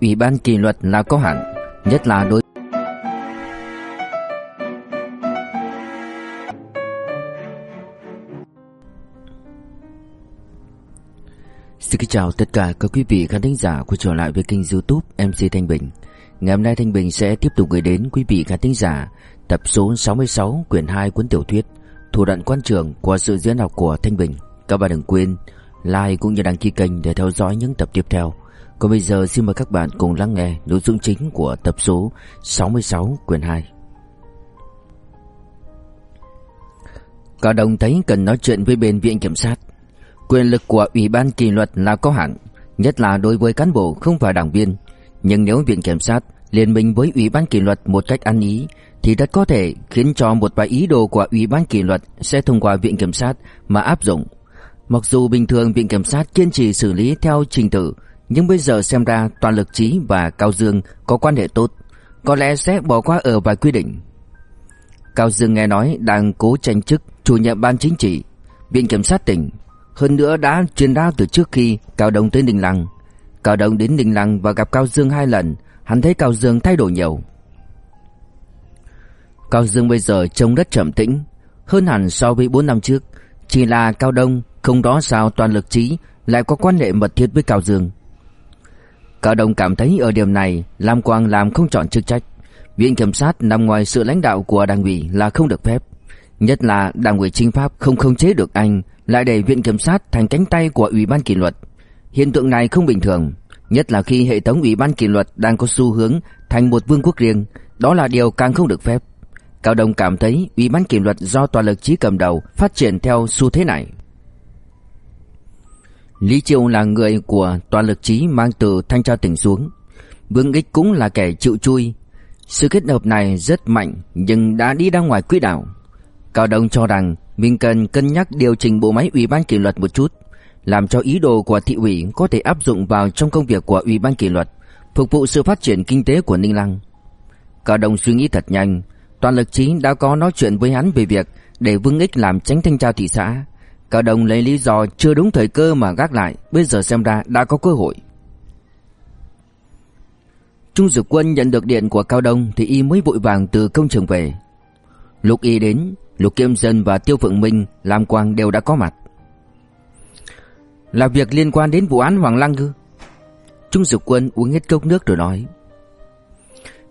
Ủy ban kỷ luật là có hạn, nhất là đối Xin kính chào tất cả các quý vị khán thính giả quay trở lại với kênh youtube MC Thanh Bình. Ngày hôm nay Thanh Bình sẽ tiếp tục gửi đến quý vị khán thính giả tập số 66 quyển 2 cuốn tiểu thuyết Thủ đoạn quan trường của sự diễn đọc của Thanh Bình. Các bạn đừng quên like cũng như đăng ký kênh để theo dõi những tập tiếp theo. Còn bây giờ xin mời các bạn cùng lắng nghe nội dung chính của tập số 66 quyển 2 Cả đồng thấy cần nói chuyện với bên viện kiểm sát Quyền lực của Ủy ban kỷ luật là có hạn, nhất là đối với cán bộ không phải đảng viên. Nhưng nếu Viện Kiểm sát liên minh với Ủy ban kỷ luật một cách ăn ý, thì rất có thể khiến cho một vài ý đồ của Ủy ban kỷ luật sẽ thông qua Viện Kiểm sát mà áp dụng. Mặc dù bình thường Viện Kiểm sát kiên trì xử lý theo trình tự, nhưng bây giờ xem ra Toàn Lực Trí và Cao Dương có quan hệ tốt, có lẽ sẽ bỏ qua ở vài quy định. Cao Dương nghe nói đang cố tranh chức chủ nhiệm ban chính trị, Viện Kiểm sát tỉnh hơn nữa đã truyền ra từ trước khi Cao Đông tới Ninh Lăng. Cao Đông đến Ninh Lăng và gặp Cao Dương hai lần, hắn thấy Cao Dương thay đổi nhiều. Cao Dương bây giờ trông rất trầm tĩnh, hơn hẳn so với 4 năm trước. Chỉ là Cao Đông không đó sao toàn lực trí lại có quan hệ mật thiết với Cao Dương. Cao đồng cảm thấy ở điểm này Lam Quang làm không chọn chức trách. Viện kiểm sát nằm ngoài sự lãnh đạo của đảng ủy là không được phép. Nhất là đảng ủy chính pháp không khống chế được anh lại để viện kiểm sát thành cánh tay của ủy ban kỷ luật. Hiện tượng này không bình thường, nhất là khi hệ thống ủy ban kỷ luật đang có xu hướng thành một vương quốc riêng, đó là điều càng không được phép. Cao Đông cảm thấy ủy ban kỷ luật do tòa lực trí cầm đầu phát triển theo xu thế này. Lý Triệu là người của toàn lực trí mang từ thanh tra tỉnh xuống. Vương Ích cũng là kẻ chịu chui. Sự kết hợp này rất mạnh nhưng đã đi ra ngoài quỹ đạo. Cao Đông cho rằng mình cần cân nhắc điều chỉnh bộ máy ủy ban kỷ luật một chút, làm cho ý đồ của thị ủy có thể áp dụng vào trong công việc của ủy ban kỷ luật, phục vụ sự phát triển kinh tế của Ninh Lăng. Cao Đông suy nghĩ thật nhanh, toàn lực trí đã có nói chuyện với hắn về việc để Vương Ích làm tránh thanh tra thị xã. Cao Đông lấy lý do chưa đúng thời cơ mà gác lại, bây giờ xem ra đã có cơ hội. Trung Dực Quân nhận được điện của Cao Đông thì y mới vội vàng từ công trường về. Lúc y đến, Lục Kiêm Dân và Tiêu Phượng Minh, Lam Quang đều đã có mặt. Là việc liên quan đến vụ án Hoàng Lăng ư? Trung Dực Quân uống hết cốc nước rồi nói.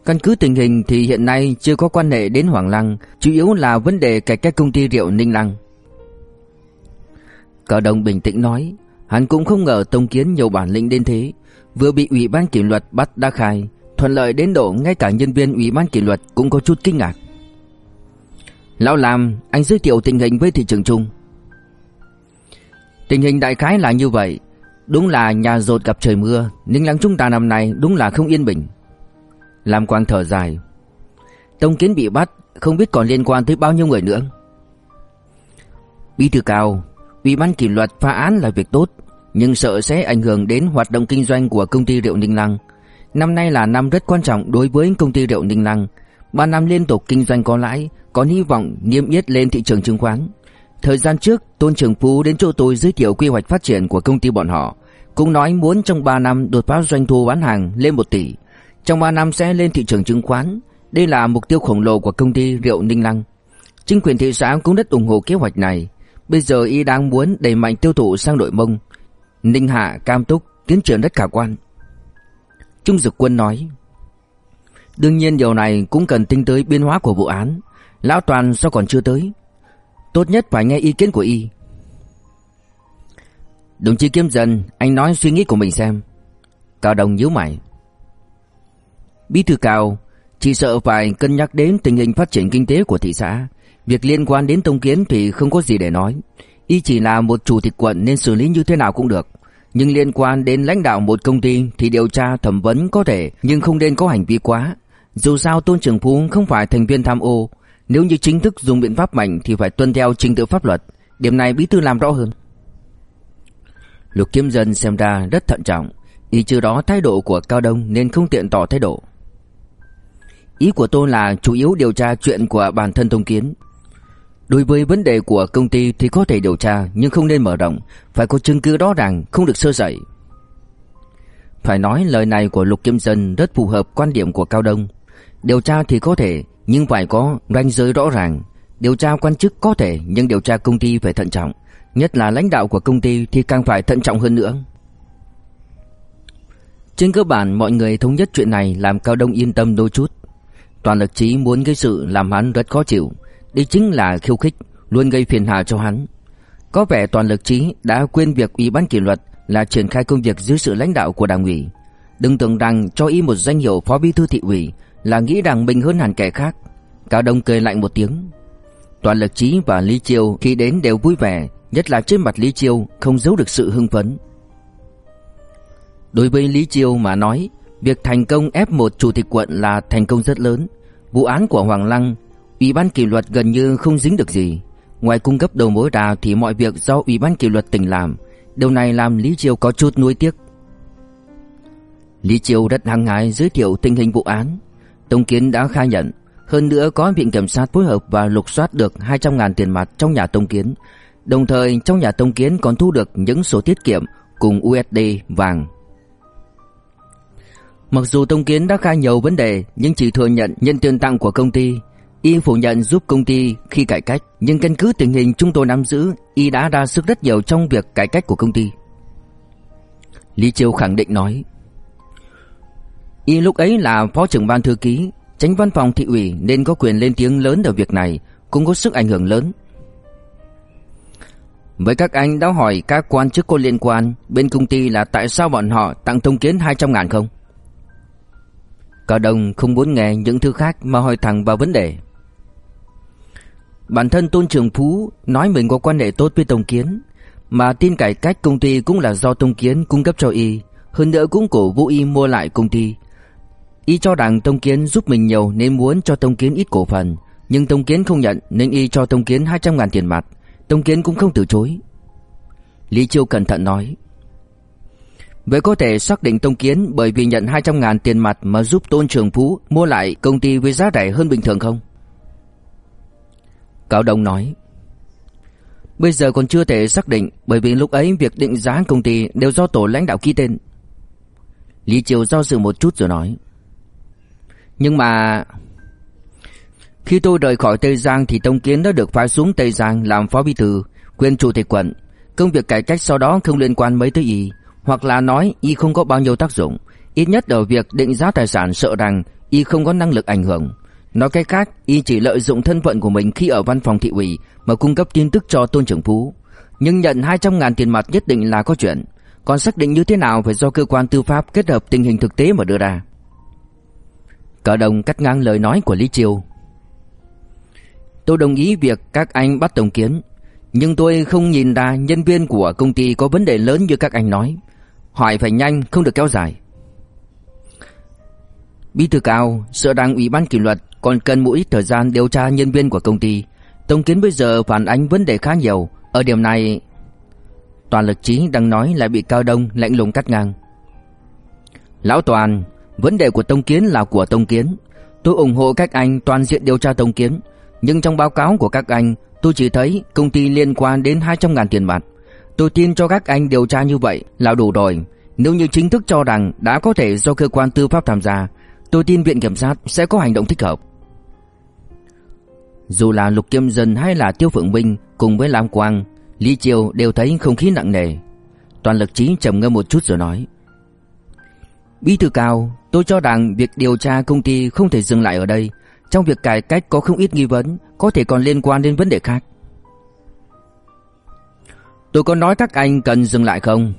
Căn cứ tình hình thì hiện nay chưa có quan hệ đến Hoàng Lăng, chủ yếu là vấn đề cải cách công ty rượu Ninh Lăng. Cao Đông bình tĩnh nói, hắn cũng không ngờ Tông Kiến nhiều bản lĩnh đến thế, vừa bị ủy ban kỷ luật bắt đã khai, thuận lợi đến độ ngay cả nhân viên ủy ban kỷ luật cũng có chút kinh ngạc. Lão làm anh giới thiệu tình hình với thị trường chung. Tình hình đại khái là như vậy. Đúng là nhà rột gặp trời mưa Ninh lăng chúng ta năm nay đúng là không yên bình. Lam Quang thở dài. Tông Kiến bị bắt Không biết còn liên quan tới bao nhiêu người nữa. Bí thư cao Ủy ban kỷ luật phá án là việc tốt Nhưng sợ sẽ ảnh hưởng đến hoạt động kinh doanh của công ty rượu Ninh Lăng Năm nay là năm rất quan trọng đối với công ty rượu Ninh Lăng Ba năm liên tục kinh doanh có lãi có hy vọng niêm yết lên thị trường chứng khoán. Thời gian trước, Tôn Trường Phú đến chỗ tôi giới thiệu quy hoạch phát triển của công ty bọn họ, cũng nói muốn trong 3 năm đột phá doanh thu bán hàng lên 1 tỷ, trong 3 năm sẽ lên thị trường chứng khoán. Đây là mục tiêu khổng lồ của công ty rượu Ninh Lăng. Chính quyền thị xã cũng rất ủng hộ kế hoạch này. Bây giờ y đang muốn đẩy mạnh tiêu thụ sang nội mông. Ninh Hạ, Cam Túc tiến triển rất khả quan. Trung Dực Quân nói. Đương nhiên điều này cũng cần tính tới biến hóa của vụ án. Lão Toàn sao còn chưa tới Tốt nhất phải nghe ý kiến của y Đồng chí Kiếm Dân Anh nói suy nghĩ của mình xem Cao Đồng nhíu mày Bí thư Cao Chỉ sợ phải cân nhắc đến tình hình phát triển kinh tế của thị xã Việc liên quan đến Tông Kiến thì không có gì để nói Y chỉ là một chủ tịch quận nên xử lý như thế nào cũng được Nhưng liên quan đến lãnh đạo một công ty Thì điều tra thẩm vấn có thể Nhưng không nên có hành vi quá Dù sao Tôn Trường Phú không phải thành viên tham ô nếu như chính thức dùng biện pháp mạnh thì phải tuân theo trình tự pháp luật. Điểm này bí thư làm rõ hơn. Lục Kiếm Dân xem ra rất thận trọng, ý chưa đó thái độ của Cao Đông nên không tiện tỏ thái độ. Ý của tôi là chủ yếu điều tra chuyện của bản thân Thông Kiến. Đối với vấn đề của công ty thì có thể điều tra nhưng không nên mở rộng, phải có chứng cứ rõ ràng, không được sơ sẩy. Phải nói lời này của Lục Kim Dân rất phù hợp quan điểm của Cao Đông. Điều tra thì có thể, nhưng phải có ranh giới rõ ràng. Điều tra quan chức có thể, nhưng điều tra công ty phải thận trọng. Nhất là lãnh đạo của công ty thì càng phải thận trọng hơn nữa. Trên cơ bản mọi người thống nhất chuyện này làm Cao Đông yên tâm đôi chút. Toàn lực trí muốn gây sự làm hắn rất khó chịu. Đây chính là khiêu khích, luôn gây phiền hà cho hắn. Có vẻ toàn lực trí đã quên việc Ủy ban kỷ luật là triển khai công việc dưới sự lãnh đạo của đảng ủy. Đừng tưởng rằng cho y một danh hiệu phó bí thư thị ủy là nghĩ rằng mình hơn hẳn kẻ khác. Cao Đông cười lạnh một tiếng. Toàn lực trí và Lý Chiêu khi đến đều vui vẻ, nhất là trên mặt Lý Chiêu không giấu được sự hưng phấn. Đối với Lý Chiêu mà nói, việc thành công ép một chủ tịch quận là thành công rất lớn. Vụ án của Hoàng Lăng, Ủy ban kỷ luật gần như không dính được gì. Ngoài cung cấp đầu mối ra thì mọi việc do Ủy ban kỷ luật tỉnh làm. Điều này làm Lý Chiêu có chút nuối tiếc. Lý Chiêu rất hăng hái giới thiệu tình hình vụ án. Tông Kiến đã khai nhận, hơn nữa có viện kiểm sát phối hợp và lục soát được 200.000 tiền mặt trong nhà Tông Kiến. Đồng thời trong nhà Tông Kiến còn thu được những sổ tiết kiệm cùng USD vàng. Mặc dù Tông Kiến đã khai nhiều vấn đề nhưng chỉ thừa nhận nhận tiền tặng của công ty. Y phủ nhận giúp công ty khi cải cách, nhưng căn cứ tình hình chúng tôi nắm giữ, Y đã ra sức rất nhiều trong việc cải cách của công ty. Lý Chiêu khẳng định nói Y lúc ấy là phó trưởng ban thư ký, Tránh văn phòng thị ủy nên có quyền lên tiếng lớn ở việc này, Cũng có sức ảnh hưởng lớn. Với các anh đã hỏi các quan chức có liên quan, Bên công ty là tại sao bọn họ tặng thông kiến 200 ngàn không? Cao Đông không muốn nghe những thứ khác mà hỏi thẳng vào vấn đề. Bản thân Tôn Trường Phú nói mình có quan hệ tốt với Tông Kiến, Mà tin cải cách công ty cũng là do Tông Kiến cung cấp cho y, Hơn nữa cũng cổ vũ y mua lại công ty. Y cho rằng Tông Kiến giúp mình nhiều nên muốn cho Tông Kiến ít cổ phần, Nhưng Tông Kiến không nhận nên y cho Tông Kiến 200 ngàn tiền mặt. Tông Kiến cũng không từ chối. Lý Chiêu cẩn thận nói, Vậy có thể xác định Tông Kiến bởi vì nhận 200 ngàn tiền mặt mà giúp Tôn Trường Phú mua lại công ty với giá rẻ hơn bình thường không? Cao Đông nói Bây giờ còn chưa thể xác định bởi vì lúc ấy việc định giá công ty đều do tổ lãnh đạo ký tên. Lý Triều do dự một chút rồi nói Nhưng mà... Khi tôi rời khỏi Tây Giang thì Tông Kiến đã được phái xuống Tây Giang làm phó bí thư, quyền chủ tịch quận. Công việc cải cách sau đó không liên quan mấy tới y, hoặc là nói y không có bao nhiêu tác dụng. Ít nhất ở việc định giá tài sản sợ rằng y không có năng lực ảnh hưởng. Nói cách khác, y chỉ lợi dụng thân phận của mình khi ở văn phòng thị ủy mà cung cấp tin tức cho Tôn Trưởng Phú. Nhưng nhận 200 ngàn tiền mặt nhất định là có chuyện. Còn xác định như thế nào phải do cơ quan tư pháp kết hợp tình hình thực tế mà đưa ra. Cả đồng cắt ngang lời nói của Lý Triều. Tôi đồng ý việc các anh bắt Tổng Kiến. Nhưng tôi không nhìn ra nhân viên của công ty có vấn đề lớn như các anh nói. Hỏi phải nhanh, không được kéo dài. Bí thư cao, sợ rằng ủy ban kỷ luật còn cần một ít thời gian điều tra nhân viên của công ty. Tổng kiến bây giờ phản ánh vấn đề khá nhiều, ở điểm này Toàn lực trí đang nói lại bị Cao Đông lạnh lùng cắt ngang. Lão Toàn, vấn đề của Tông Kiến là của Tông Kiến. Tôi ủng hộ các anh toàn diện điều tra Tông Kiến. Nhưng trong báo cáo của các anh, tôi chỉ thấy công ty liên quan đến 200 ngàn tiền mặt. Tôi tin cho các anh điều tra như vậy là đủ rồi. Nếu như chính thức cho rằng đã có thể do cơ quan tư pháp tham gia, tôi tin viện kiểm sát sẽ có hành động thích hợp. Dù là Lục Kiêm Dân hay là Tiêu Phượng Minh cùng với Lam Quang, Lý Triều đều thấy không khí nặng nề. Toàn lực trí trầm ngâm một chút rồi nói. Bí thư cao, tôi cho rằng việc điều tra công ty không thể dừng lại ở đây. Trong việc cải cách có không ít nghi vấn, có thể còn liên quan đến vấn đề khác. Tôi có nói các anh cần dừng lại không?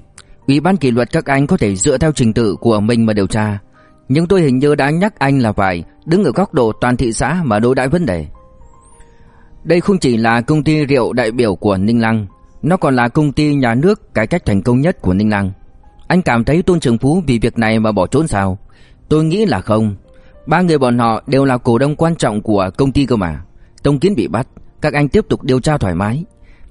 Ủy ban kỷ luật các anh có thể dựa theo trình tự của mình mà điều tra. Nhưng tôi hình như đã nhắc anh là phải đứng ở góc độ toàn thị xã mà đối đãi vấn đề. Đây không chỉ là công ty rượu đại biểu của Ninh Lăng, nó còn là công ty nhà nước cải cách thành công nhất của Ninh Lăng. Anh cảm thấy Tôn Trường Phú vì việc này mà bỏ trốn sao? Tôi nghĩ là không. Ba người bọn họ đều là cổ đông quan trọng của công ty cơ mà. Tông Kiến bị bắt, các anh tiếp tục điều tra thoải mái.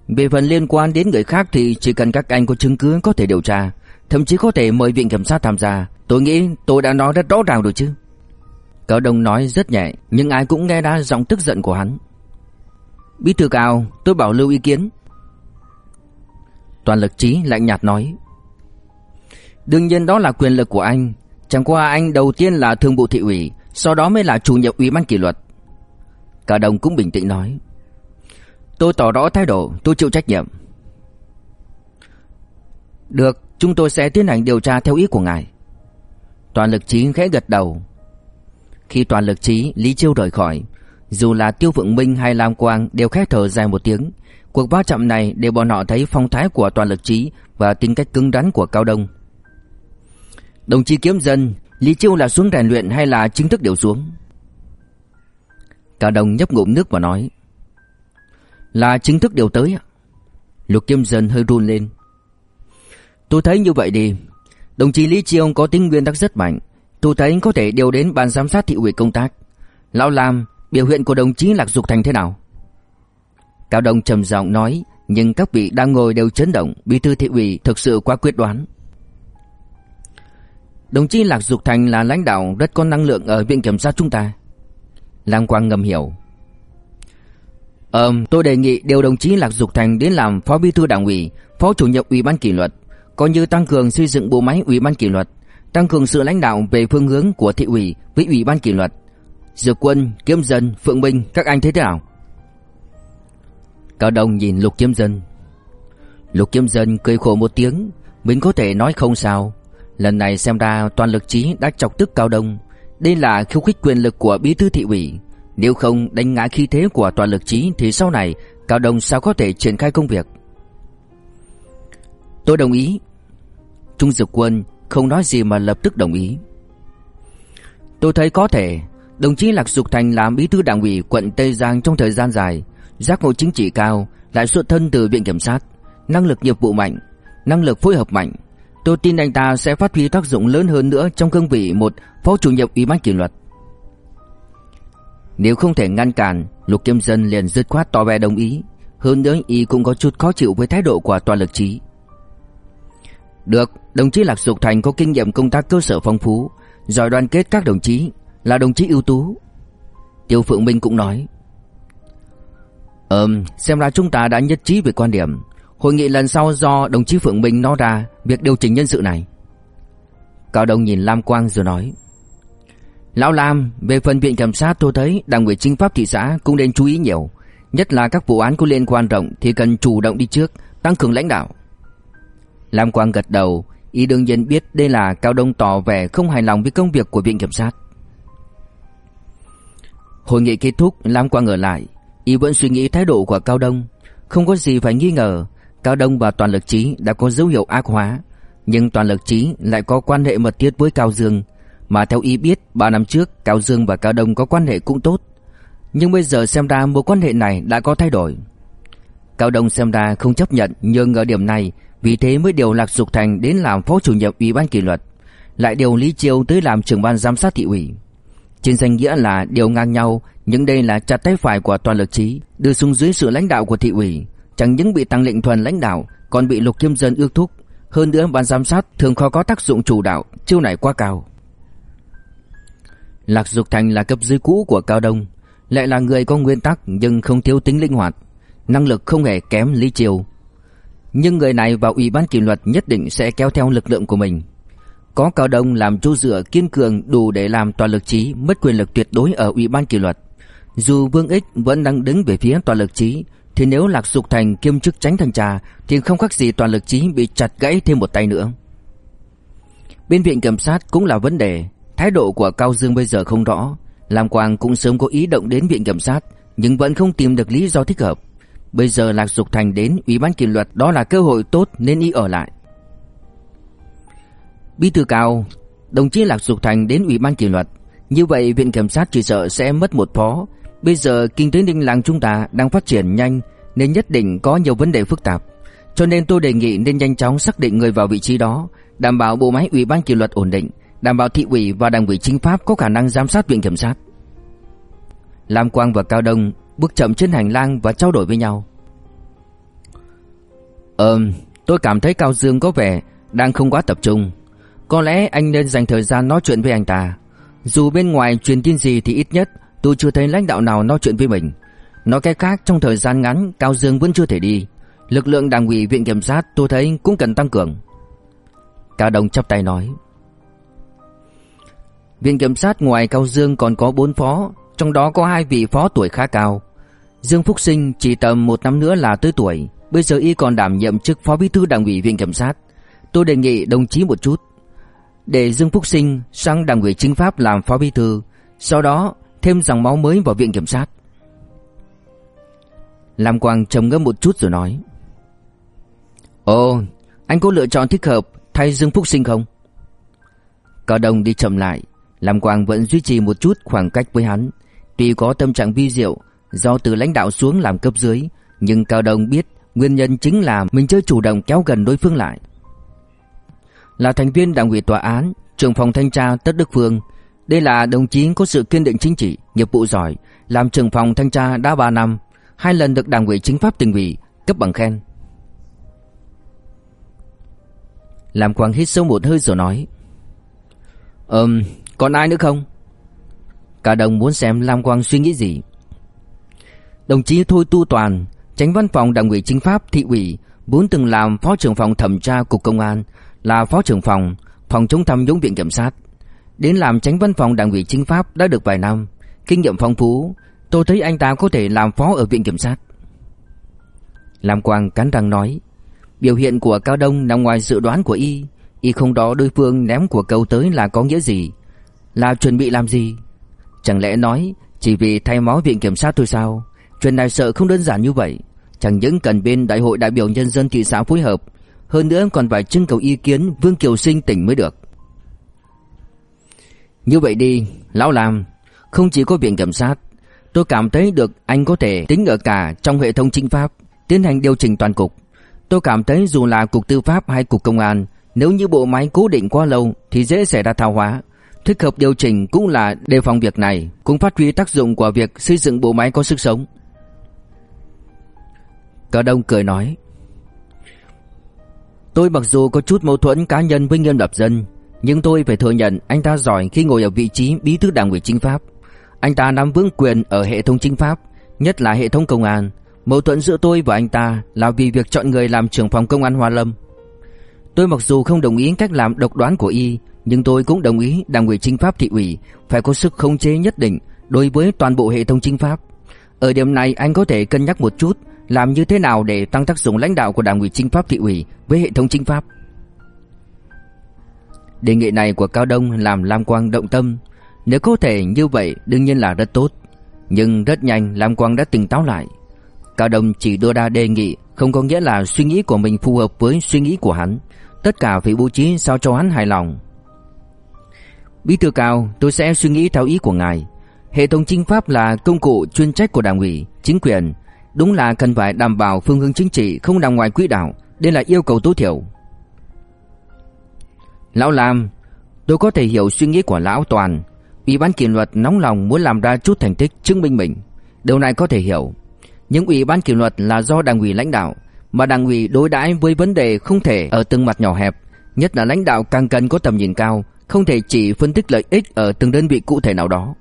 Về phần liên quan đến người khác thì chỉ cần các anh có chứng cứ có thể điều tra, thậm chí có thể mời viện kiểm sát tham gia. Tôi nghĩ tôi đã nói rất rõ ràng rồi chứ. Cao Đông nói rất nhẹ, nhưng ai cũng nghe ra giọng tức giận của hắn. Bí thư cao, tôi bảo lưu ý kiến. Toàn lực trí lạnh nhạt nói. Đương nhiên đó là quyền lực của anh Chẳng qua anh đầu tiên là thường vụ thị ủy Sau đó mới là chủ nhiệm ủy ban kỷ luật Cao đồng cũng bình tĩnh nói Tôi tỏ rõ thái độ Tôi chịu trách nhiệm Được Chúng tôi sẽ tiến hành điều tra theo ý của ngài Toàn lực trí khẽ gật đầu. Khi toàn lực trí Lý Chiêu rời khỏi, Dù là Tiêu Phượng Minh hay Lam Quang Đều khẽ thở dài một tiếng. Cuộc va chạm này để bọn họ thấy phong thái của toàn lực trí Và tính cách cứng rắn của Cao Đông. Đồng chí kiếm dân, Lý Chiêu là xuống rèn luyện hay là chính thức điều xuống? Cao Đông nhấp ngụm nước và nói, Là chính thức điều tới Lục kiếm dân hơi run lên. Tôi thấy như vậy đi Đồng chí Lý Chiêu có tính nguyên tắc rất mạnh. Tôi thấy có thể điều đến ban giám sát thị ủy công tác. Lão Lam, Biểu hiện của đồng chí Lạc Dục Thành thế nào? Cao Đông trầm giọng nói, Nhưng các vị đang ngồi đều chấn động Bí thư thị ủy thực sự quá quyết đoán. Đồng chí Lạc Dục Thành là lãnh đạo Rất có năng lượng ở viện kiểm sát chúng ta. Lam Quang ngầm hiểu. Ờm, tôi đề nghị điều đồng chí Lạc Dục Thành đến làm phó bí thư đảng ủy, Phó chủ nhiệm ủy ban kỷ luật coi như tăng cường xây dựng bộ máy ủy ban kỷ luật, tăng cường sự lãnh đạo về phương hướng của thị ủy với ủy ban kỷ luật. Dược Quân, Kiếm Dân, Phượng Minh, các anh thấy thế nào? Cao Đông nhìn Lục Kiếm Dân. Lục Kiếm Dân cười khổ một tiếng, mình có thể nói không sao. Lần này xem ra toàn lực trí đã chọc tức Cao Đông. Đây là khiêu khích quyền lực của bí thư thị ủy. Nếu không đánh ngã khí thế của toàn lực trí thì sau này Cao Đông sao có thể triển khai công việc. Tôi đồng ý. Trung Dực Quân không nói gì mà lập tức đồng ý. Tôi thấy có thể, Đồng chí Lạc Dục Thành làm bí thư đảng ủy quận Tây Giang trong thời gian dài, Giác ngộ chính trị cao, Lại xuất thân từ viện kiểm sát, Năng lực nghiệp vụ mạnh, Năng lực phối hợp mạnh. Tôi tin anh ta sẽ phát huy tác dụng lớn hơn nữa Trong cương vị một phó chủ nhiệm ủy ban kỷ luật. Nếu không thể ngăn cản, Lục Kim Dân liền dứt khoát tỏ vẻ đồng ý. Hơn nữa y cũng có chút khó chịu với thái độ của toàn lực trí được, đồng chí Lạc Dục Thành có kinh nghiệm công tác cơ sở phong phú, giỏi đoàn kết các đồng chí, là đồng chí ưu tú. Tiêu Phượng Minh cũng nói. Ừm, xem ra chúng ta đã nhất trí về quan điểm. Hội nghị lần sau do đồng chí Phượng Minh nói ra việc điều chỉnh nhân sự này. Cao Đông nhìn Lam Quang rồi nói. Lão Lam, về phần viện kiểm sát tôi thấy đảng ủy chính pháp thị xã cũng nên chú ý nhiều. Nhất là các vụ án có liên quan rộng thì cần chủ động đi trước, tăng cường lãnh đạo. Lam Quang gật đầu, y đương nhiên biết đây là Cao Đông tỏ vẻ không hài lòng với công việc của viện kiểm sát. Hội nghị kết thúc, Lam Quang ở lại, y vẫn suy nghĩ thái độ của Cao Đông, không có gì phải nghi ngờ, Cao Đông và Toàn Lực Chí đã có dấu hiệu ác hóa, nhưng Toàn Lực Chí lại có quan hệ mật thiết với Cao Dương, mà theo y biết, 3 năm trước Cao Dương và Cao Đông có quan hệ cũng tốt, nhưng bây giờ xem ra mối quan hệ này đã có thay đổi. Cao Đông xem ra không chấp nhận nhưng ở điểm này vì thế mới điều Lạc Dục Thành đến làm phó chủ nhiệm ủy ban kỷ luật, lại điều Lý Chiêu tới làm trưởng ban giám sát thị ủy. Trên danh nghĩa là điều ngang nhau, nhưng đây là chặt tay phải của toàn lực trí, đưa xuống dưới sự lãnh đạo của thị ủy, chẳng những bị tăng lệnh thuần lãnh đạo, còn bị Lục Kim Dân ước thúc. Hơn nữa ban giám sát thường khó có tác dụng chủ đạo, chiêu này quá cao. Lạc Dục Thành là cấp dưới cũ của Cao Đông, lại là người có nguyên tắc nhưng không thiếu tính linh hoạt, năng lực không hề kém Lý Chiêu, nhưng người này vào ủy ban kỷ luật nhất định sẽ kéo theo lực lượng của mình. Có Cao Đông làm chỗ dựa kiên cường đủ để làm toàn lực trí mất quyền lực tuyệt đối ở ủy ban kỷ luật. Dù Vương Ích vẫn đang đứng về phía toàn lực trí, thì nếu Lạc Dục Thành kiêm chức tránh thanh tra thì không khác gì toàn lực trí bị chặt gãy thêm một tay nữa. Bên viện kiểm sát cũng là vấn đề, thái độ của Cao Dương bây giờ không rõ. Lam Quang cũng sớm có ý động đến viện kiểm sát, nhưng vẫn không tìm được lý do thích hợp. Bây giờ Lạc Dục Thành đến Ủy ban kỷ luật đó là cơ hội tốt nên y ở lại. Bí thư cao, đồng chí Lạc Dục Thành đến Ủy ban kỷ luật, như vậy viện kiểm sát chỉ sợ sẽ mất một phó. Bây giờ kinh tế Ninh Làng chúng ta đang phát triển nhanh nên nhất định có nhiều vấn đề phức tạp. Cho nên tôi đề nghị nên nhanh chóng xác định người vào vị trí đó, đảm bảo bộ máy Ủy ban kỷ luật ổn định, đảm bảo thị ủy và đảng ủy chính pháp có khả năng giám sát viện kiểm sát. Lam Quang và Cao Đông bước chậm trên hành lang và trao đổi với nhau. Ừm, tôi cảm thấy Cao Dương có vẻ đang không quá tập trung. Có lẽ anh nên dành thời gian nói chuyện với anh ta. Dù bên ngoài truyền tin gì thì ít nhất tôi chưa thấy lãnh đạo nào nói chuyện với mình. Nói cái khác trong thời gian ngắn Cao Dương vẫn chưa thể đi. Lực lượng đảng ủy viện kiểm sát tôi thấy cũng cần tăng cường. Cao Đông chắp tay nói Viện kiểm sát ngoài Cao Dương còn có bốn phó trong đó có hai vị phó tuổi khá cao. Dương Phúc Sinh chỉ tầm một năm nữa là tới tuổi. Bây giờ y còn đảm nhiệm chức phó bí thư đảng ủy viện kiểm sát. Tôi đề nghị đồng chí một chút. Để Dương Phúc Sinh sang đảng ủy chính pháp làm phó bí thư Sau đó thêm dòng máu mới vào viện kiểm sát. Lam Quang trầm ngâm một chút rồi nói Ồ, anh có lựa chọn thích hợp thay Dương Phúc Sinh không? Cao Đông đi chậm lại. Lam Quang vẫn duy trì một chút khoảng cách với hắn. Tuy có tâm trạng vi diệu, Do từ lãnh đạo xuống làm cấp dưới, Nhưng Cao Đông biết Nguyên nhân chính là mình chưa chủ động kéo gần đối phương lại. Là thành viên đảng ủy tòa án, Trưởng phòng thanh tra Tất Đức Phương, Đây là đồng chí có sự kiên định chính trị, Nghiệp vụ giỏi, Làm trưởng phòng thanh tra đã 3 năm, Hai lần được đảng ủy chính pháp tỉnh ủy, Cấp bằng khen. Làm Quang hít sâu một hơi rồi nói, Ừm, Còn ai nữa không? Cả đồng muốn xem Lam Quang suy nghĩ gì. Đồng chí Thôi Tu Toàn, Tránh văn phòng đảng ủy chính pháp, thị ủy, Vốn từng làm phó trưởng phòng thẩm tra cục công an, Là phó trưởng phòng Phòng chống tham nhũng viện kiểm sát. Đến làm tránh văn phòng đảng ủy chính pháp đã được vài năm, Kinh nghiệm phong phú, Tôi thấy anh ta có thể làm phó ở viện kiểm sát. Lam Quang cắn răng nói, Biểu hiện của Cao Đông nằm ngoài dự đoán của y. Y không đó đối phương ném của câu tới là có nghĩa gì? Là chuẩn bị làm gì? Chẳng lẽ nói Chỉ vì thay máu viện kiểm sát thôi sao? Chuyện này sợ không đơn giản như vậy. Chẳng những cần bên đại hội đại biểu nhân dân thị xã phối hợp, Hơn nữa còn phải trưng cầu ý kiến Vương Kiều Sinh tỉnh mới được. Như vậy đi, Lão làm Không chỉ có viện kiểm sát, Tôi cảm thấy được anh có thể tính ở cả trong hệ thống chính pháp, Tiến hành điều chỉnh toàn cục. Tôi cảm thấy dù là cục tư pháp hay cục công an, Nếu như bộ máy cố định quá lâu Thì dễ xảy ra thao hóa. Thích hợp điều chỉnh cũng là đề phòng việc này, Cũng phát huy tác dụng của việc xây dựng bộ máy có sức sống. Cả đông cười nói, Tôi mặc dù có chút mâu thuẫn cá nhân với Nghiêm Lập Dân, Nhưng tôi phải thừa nhận anh ta giỏi khi ngồi ở vị trí bí thư đảng ủy chính pháp. Anh ta nắm vững quyền ở hệ thống chính pháp, Nhất là hệ thống công an. Mâu thuẫn giữa tôi và anh ta là vì việc chọn người làm trưởng phòng công an Hoa Lâm. Tôi mặc dù không đồng ý cách làm độc đoán của y Nhưng tôi cũng đồng ý đảng ủy chính pháp thị ủy Phải có sức khống chế nhất định đối với toàn bộ hệ thống chính pháp Ở điểm này anh có thể cân nhắc một chút làm như thế nào để tăng tác dụng lãnh đạo của Đảng ủy Chính pháp thị ủy với hệ thống chính pháp? Đề nghị này của Cao Đông làm Lam Quang động tâm, nếu có thể như vậy đương nhiên là rất tốt, nhưng rất nhanh Lam Quang đã tỉnh táo lại. Cao Đông chỉ đưa ra đề nghị không có nghĩa là suy nghĩ của mình phù hợp với suy nghĩ của hắn, tất cả phải bố trí sao cho hắn hài lòng. Bí thư cao, tôi sẽ suy nghĩ theo ý của ngài. Hệ thống chính pháp là công cụ chuyên trách của đảng ủy, chính quyền, Đúng là cần phải đảm bảo phương hướng chính trị không nằm ngoài quỹ đạo Đây là yêu cầu tối thiểu. Lão Lam Tôi có thể hiểu suy nghĩ của Lão Toàn. Ủy ban kỷ luật nóng lòng muốn làm ra chút thành tích chứng minh mình. Điều này có thể hiểu. Nhưng ủy ban kỷ luật là do đảng ủy lãnh đạo. Mà đảng ủy đối đãi với vấn đề không thể ở từng mặt nhỏ hẹp Nhất là lãnh đạo càng cần có tầm nhìn cao Không thể chỉ phân tích lợi ích ở từng đơn vị cụ thể nào đó.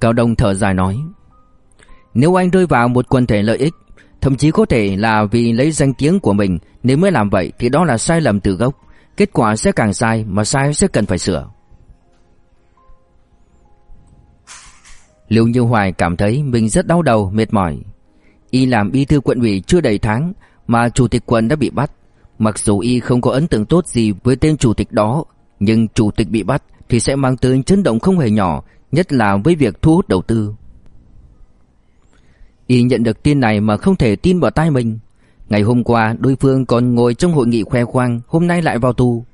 Cao Đông thở dài nói nếu anh rơi vào một quần thể lợi ích Thậm chí có thể là vì lấy danh tiếng của mình Nếu mới làm vậy thì đó là sai lầm từ gốc. Kết quả sẽ càng sai Mà sai sẽ cần phải sửa. Lưu Như Hoài cảm thấy mình rất đau đầu, mệt mỏi. Y làm bí thư quận ủy chưa đầy tháng Mà chủ tịch quận đã bị bắt. Mặc dù Y không có ấn tượng tốt gì với tên chủ tịch đó, Nhưng chủ tịch bị bắt Thì sẽ mang tới chấn động không hề nhỏ, Nhất là với việc thu hút đầu tư. Y nhận được tin này mà không thể tin vào tai mình. Ngày hôm qua, đối phương còn ngồi trong hội nghị khoe khoang, Hôm nay lại vào tù.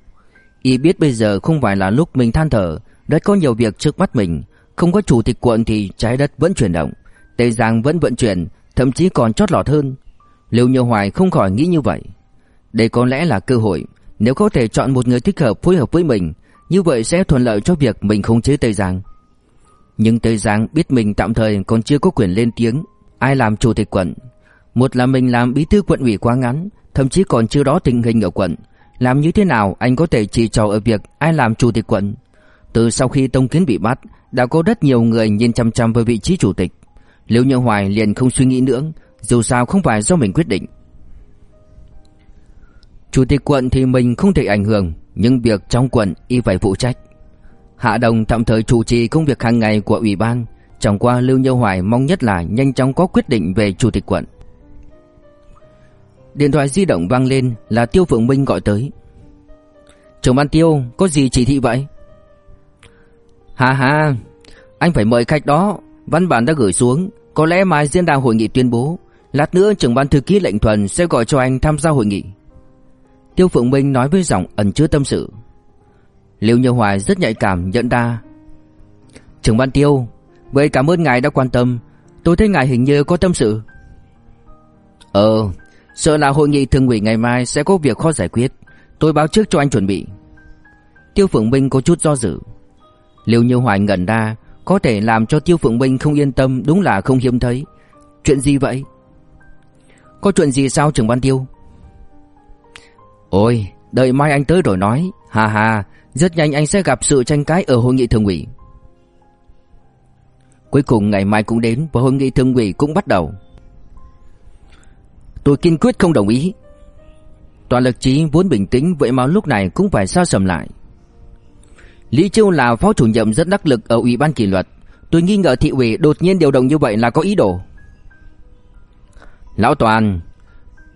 Y biết bây giờ không phải là lúc mình than thở đất có nhiều việc trước mắt mình. Không có chủ tịch quận thì trái đất vẫn chuyển động, Tây Giang vẫn vận chuyển Thậm chí còn chót lọt hơn. Liêu Như Hoài không khỏi nghĩ như vậy. Đây có lẽ là cơ hội, Nếu có thể chọn một người thích hợp phối hợp với mình, Như vậy sẽ thuận lợi cho việc mình khống chế Tây Giang. Nhưng Tây Giang biết mình tạm thời còn chưa có quyền lên tiếng, Ai làm chủ tịch quận? Một là mình làm bí thư quận ủy quá ngắn, Thậm chí còn chưa đó tình hình ở quận. Làm như thế nào anh có thể chỉ trò ở việc Ai làm chủ tịch quận? Từ sau khi Tông Kiến bị bắt, Đã có rất nhiều người nhìn chăm chăm vào vị trí chủ tịch. Liễu Như Hoài liền không suy nghĩ nữa Dù sao không phải do mình quyết định Chủ tịch quận thì mình không thể ảnh hưởng, nhưng việc trong quận y phải phụ trách. Hạ Đồng tạm thời chủ trì công việc hàng ngày của ủy ban, chẳng qua Lưu Như Hoài mong nhất là nhanh chóng có quyết định về chủ tịch quận. Điện thoại di động vang lên là Tiêu Phượng Minh gọi tới. Trưởng ban Tiêu, có gì chỉ thị vậy? Hà hà, anh phải mời khách đó, văn bản đã gửi xuống, có lẽ mai diễn đàn hội nghị tuyên bố, lát nữa trưởng ban thư ký lệnh thuần sẽ gọi cho anh tham gia hội nghị. Tiêu Phượng Minh nói với giọng ẩn chứa tâm sự. Liêu Như Hoài rất nhạy cảm nhận ra. Trưởng ban Tiêu, vậy cảm ơn ngài đã quan tâm, tôi thấy ngài hình như có tâm sự. Ờ, sợ là hội nghị thường ủy ngày mai sẽ có việc khó giải quyết, tôi báo trước cho anh chuẩn bị. Tiêu Phượng Minh có chút do dự. Liêu Như Hoài ngẩn ra, có thể làm cho Tiêu Phượng Minh không yên tâm đúng là không hiếm thấy. Chuyện gì vậy? Có chuyện gì sao trưởng ban Tiêu? Ôi, đợi mai anh tới rồi nói, hà hà, rất nhanh anh sẽ gặp sự tranh cãi ở hội nghị thường ủy. Cuối cùng ngày mai cũng đến và hội nghị thường ủy cũng bắt đầu. Tôi kiên quyết không đồng ý. Toàn lực trí vốn bình tĩnh vậy mà lúc này cũng phải sao sầm lại. Lý Chiêu là phó chủ nhiệm rất đắc lực ở ủy ban kỷ luật. Tôi nghi ngờ thị ủy đột nhiên điều động như vậy là có ý đồ. Lão Toàn,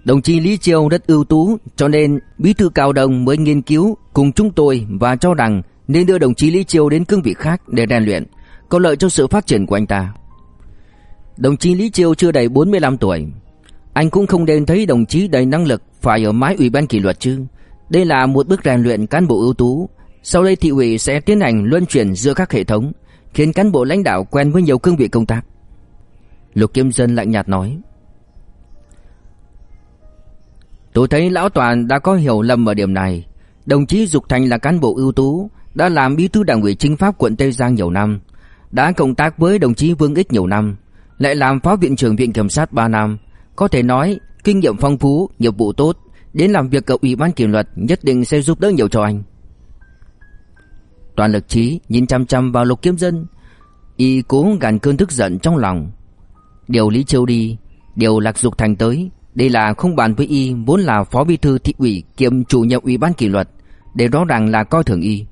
đồng chí Lý Chiêu rất ưu tú cho nên bí thư cao đồng mới nghiên cứu cùng chúng tôi và cho rằng nên đưa đồng chí Lý Chiêu đến cương vị khác để rèn luyện, có lợi cho sự phát triển của anh ta. Đồng chí Lý Chiêu chưa đầy 45 tuổi. Anh cũng không nên thấy đồng chí đầy năng lực phải ở mái ủy ban kỷ luật chứ. Đây là một bước rèn luyện cán bộ ưu tú, sau đây thị ủy sẽ tiến hành luân chuyển giữa các hệ thống, khiến cán bộ lãnh đạo quen với nhiều cương vị công tác. Lục Kim Dân lạnh nhạt nói. Tôi thấy lão toàn đã có hiểu lầm ở điểm này. Đồng chí Dục Thành là cán bộ ưu tú, đã làm bí thư đảng ủy chính pháp quận Tây Giang nhiều năm, đã công tác với đồng chí Vương Ích nhiều năm, lại làm phó viện trưởng viện kiểm sát 3 năm, có thể nói kinh nghiệm phong phú, nghiệp vụ tốt, đến làm việc ở ủy ban kỷ luật nhất định sẽ giúp đỡ nhiều cho anh. Toàn lực trí nhìn chăm chăm vào lục kiếm dân. Y cố gàn cơn tức giận trong lòng. Điều Lý Châu đi Điều Lạc Dục Thành tới. Đây là không bàn với Y vốn là phó bí thư thị ủy Kiêm chủ nhiệm ủy ban kỷ luật. Để rõ ràng là coi thường Y.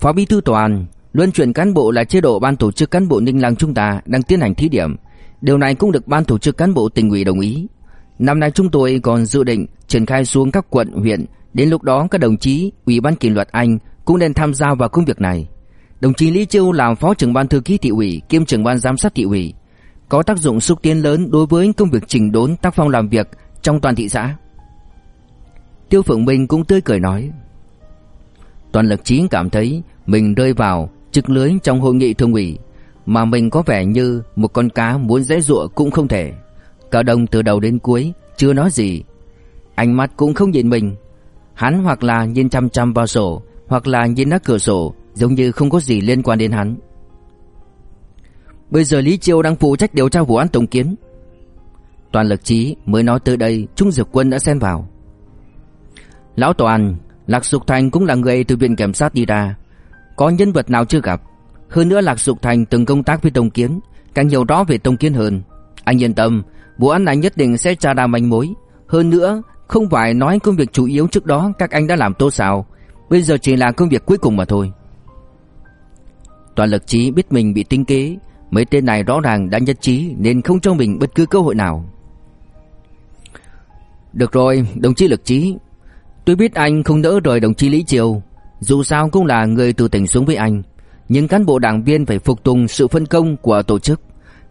Phó bí thư toàn Luân chuyển cán bộ là chế độ ban tổ chức cán bộ Ninh Lăng chúng ta đang tiến hành thí điểm. Điều này cũng được ban tổ chức cán bộ tỉnh ủy đồng ý. Năm nay chúng tôi còn dự định triển khai xuống các quận, huyện Đến lúc đó các đồng chí Ủy ban kỷ luật Anh cũng nên tham gia vào công việc này. Đồng chí Lý Chiêu làm phó trưởng ban thư ký thị ủy kiêm trưởng ban giám sát thị ủy, có tác dụng xúc tiến lớn đối với công việc chỉnh đốn tác phong làm việc trong toàn thị xã. Tiêu Phượng Minh cũng tươi cười nói: Toàn lực Chí cảm thấy mình rơi vào trực lưới trong hội nghị thường ủy, mà mình có vẻ như một con cá muốn dễ dụa cũng không thể. Cả đồng từ đầu đến cuối chưa nói gì, ánh mắt cũng không nhìn mình, Hắn hoặc là nhìn chăm chăm vào sổ, Hoặc là nhìn nát cửa sổ, Giống như không có gì liên quan đến hắn. Bây giờ Lý Chiêu đang phụ trách điều tra vụ án Tổng Kiến. Toàn lực trí mới nói tới đây, Trung Dược Quân đã xen vào. Lão Toàn, Lạc Dục Thành cũng là người từ viện kiểm sát đi ra. Có nhân vật nào chưa gặp? Hơn nữa Lạc Dục Thành từng công tác với Tổng Kiến, Càng hiểu rõ về Tổng Kiến hơn. Anh yên tâm, Vụ án này nhất định sẽ tra ra manh mối. Hơn nữa không phải nói công việc chủ yếu trước đó các anh đã làm tốt sao? Bây giờ chỉ là công việc cuối cùng mà thôi. Toàn lực trí biết mình bị tinh kế, Mấy tên này rõ ràng đã nhất trí Nên không cho mình bất cứ cơ hội nào. Được rồi, đồng chí lực trí Tôi biết anh không đỡ rời đồng chí Lý Triều, Dù sao cũng là người từ tỉnh xuống với anh. Nhưng cán bộ đảng viên phải phục tùng sự phân công của tổ chức,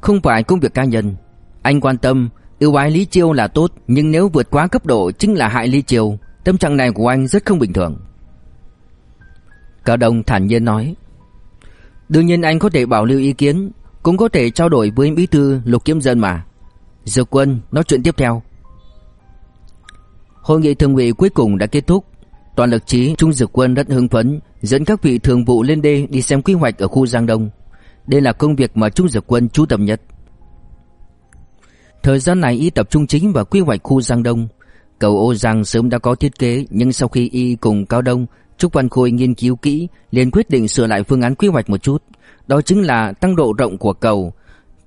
Không phải công việc cá nhân. Anh quan tâm Ưu ái Lý Chiêu là tốt, Nhưng nếu vượt quá cấp độ chính là hại Lý Chiêu, Tâm trạng này của anh rất không bình thường. Cao Đông thản nhiên nói, Đương nhiên anh có thể bảo lưu ý kiến, Cũng có thể trao đổi với bí thư Lục Kiếm Dân mà. Dược quân, nói chuyện tiếp theo. Hội nghị thường ủy cuối cùng đã kết thúc. Toàn lực trí Trung Dược quân rất hưng phấn, Dẫn các vị thường vụ lên đê đi xem quy hoạch ở khu Giang Đông. Đây là công việc mà Trung Dược quân chú tâm nhất. Thời gian này y tập trung chính vào quy hoạch khu Giang Đông. Cầu Ô Giang sớm đã có thiết kế, nhưng sau khi y cùng Cao Đông, Trúc Văn Khôi nghiên cứu kỹ, liền quyết định sửa lại phương án quy hoạch một chút. Đó chính là tăng độ rộng của cầu,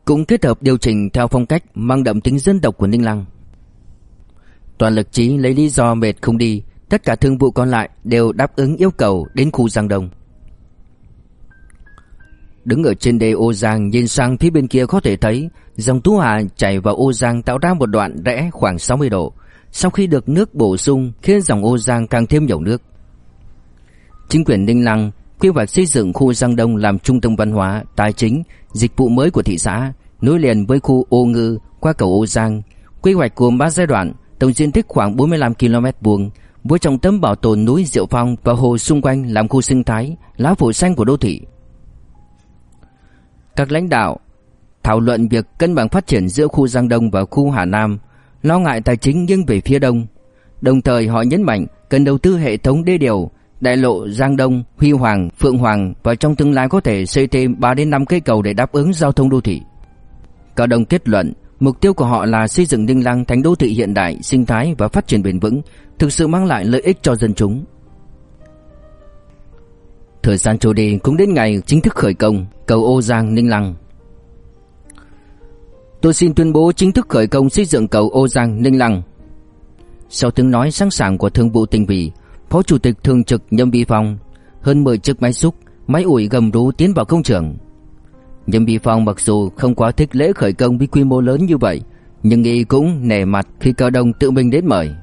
cũng kết hợp điều chỉnh theo phong cách mang đậm tính dân tộc của Ninh Lăng. Toàn lực trí lấy lý do mệt không đi, tất cả thương vụ còn lại đều đáp ứng yêu cầu đến khu Giang Đông. Đứng ở trên đê ô Giang nhìn sang phía bên kia có thể thấy dòng Tú Hà chảy vào ô Giang tạo ra một đoạn rẽ khoảng 60 độ. Sau khi được nước bổ sung khiến dòng ô Giang càng thêm nhiều nước. Chính quyền Ninh Lăng quy hoạch xây dựng khu Giang Đông làm trung tâm văn hóa, tài chính, dịch vụ mới của thị xã, nối liền với khu Ô Ngư qua cầu Ô Giang. Quy hoạch gồm 3 giai đoạn, tổng diện tích khoảng 45 km vuông, với trọng tâm bảo tồn núi Diệu Phong và hồ xung quanh làm khu sinh thái, lá phổi xanh của đô thị. Các lãnh đạo thảo luận việc cân bằng phát triển giữa khu Giang Đông và khu Hà Nam, lo ngại tài chính nghiêng về phía đông. Đồng thời họ nhấn mạnh cần đầu tư hệ thống đê điều, đại lộ Giang Đông, Huy Hoàng, Phượng Hoàng và trong tương lai có thể xây thêm 3 đến 5 cây cầu để đáp ứng giao thông đô thị. Cao Đông kết luận, mục tiêu của họ là xây dựng Ninh Lăng thành đô thị hiện đại, sinh thái và phát triển bền vững, thực sự mang lại lợi ích cho dân chúng. Thời gian trôi đi cũng đến ngày chính thức khởi công cầu Ô Giang Ninh Lăng. Tôi xin tuyên bố chính thức khởi công xây dựng cầu Ô Giang Ninh Lăng. Sau tiếng nói sẵn sàng của Thương vụ Tỉnh ủy, Phó Chủ tịch Thường trực Nhâm Vi Phong, hơn 10 chiếc máy xúc, máy ủi gầm rú tiến vào công trường. Nhâm Vi Phong mặc dù không quá thích lễ khởi công với quy mô lớn như vậy, nhưng y cũng nể mặt khi Cao Đông tự mình đến mời.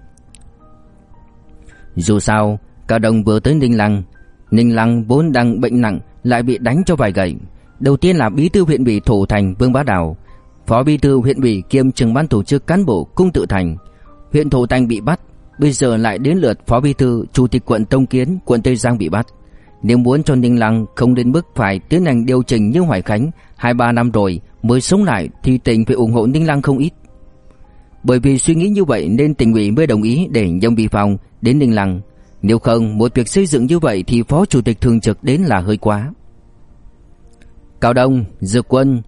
Dù sao, Cao Đông vừa tới Ninh Lăng, Ninh Lăng vốn đang bệnh nặng lại bị đánh cho vài gậy. Đầu tiên là bí thư huyện ủy Thủ Thành Vương Bá Đào, phó bí thư huyện ủy kiêm trưởng ban tổ chức cán bộ Cung Tự Thành. Huyện Thủ Thành bị bắt, bây giờ lại đến lượt phó bí thư chủ tịch quận Tông Kiến, quận Tây Giang bị bắt. Nếu muốn cho Ninh Lăng không đến mức phải tiến hành điều chỉnh như Hoài Khánh hai ba năm rồi mới sống lại thì tỉnh phải ủng hộ Ninh Lăng không ít. Bởi vì suy nghĩ như vậy nên tỉnh ủy mới đồng ý để Nhâm Vi Phong đến Ninh Lăng. Nếu không một việc xây dựng như vậy thì phó chủ tịch thường trực đến là hơi quá. Cao Đông, Dược Quân,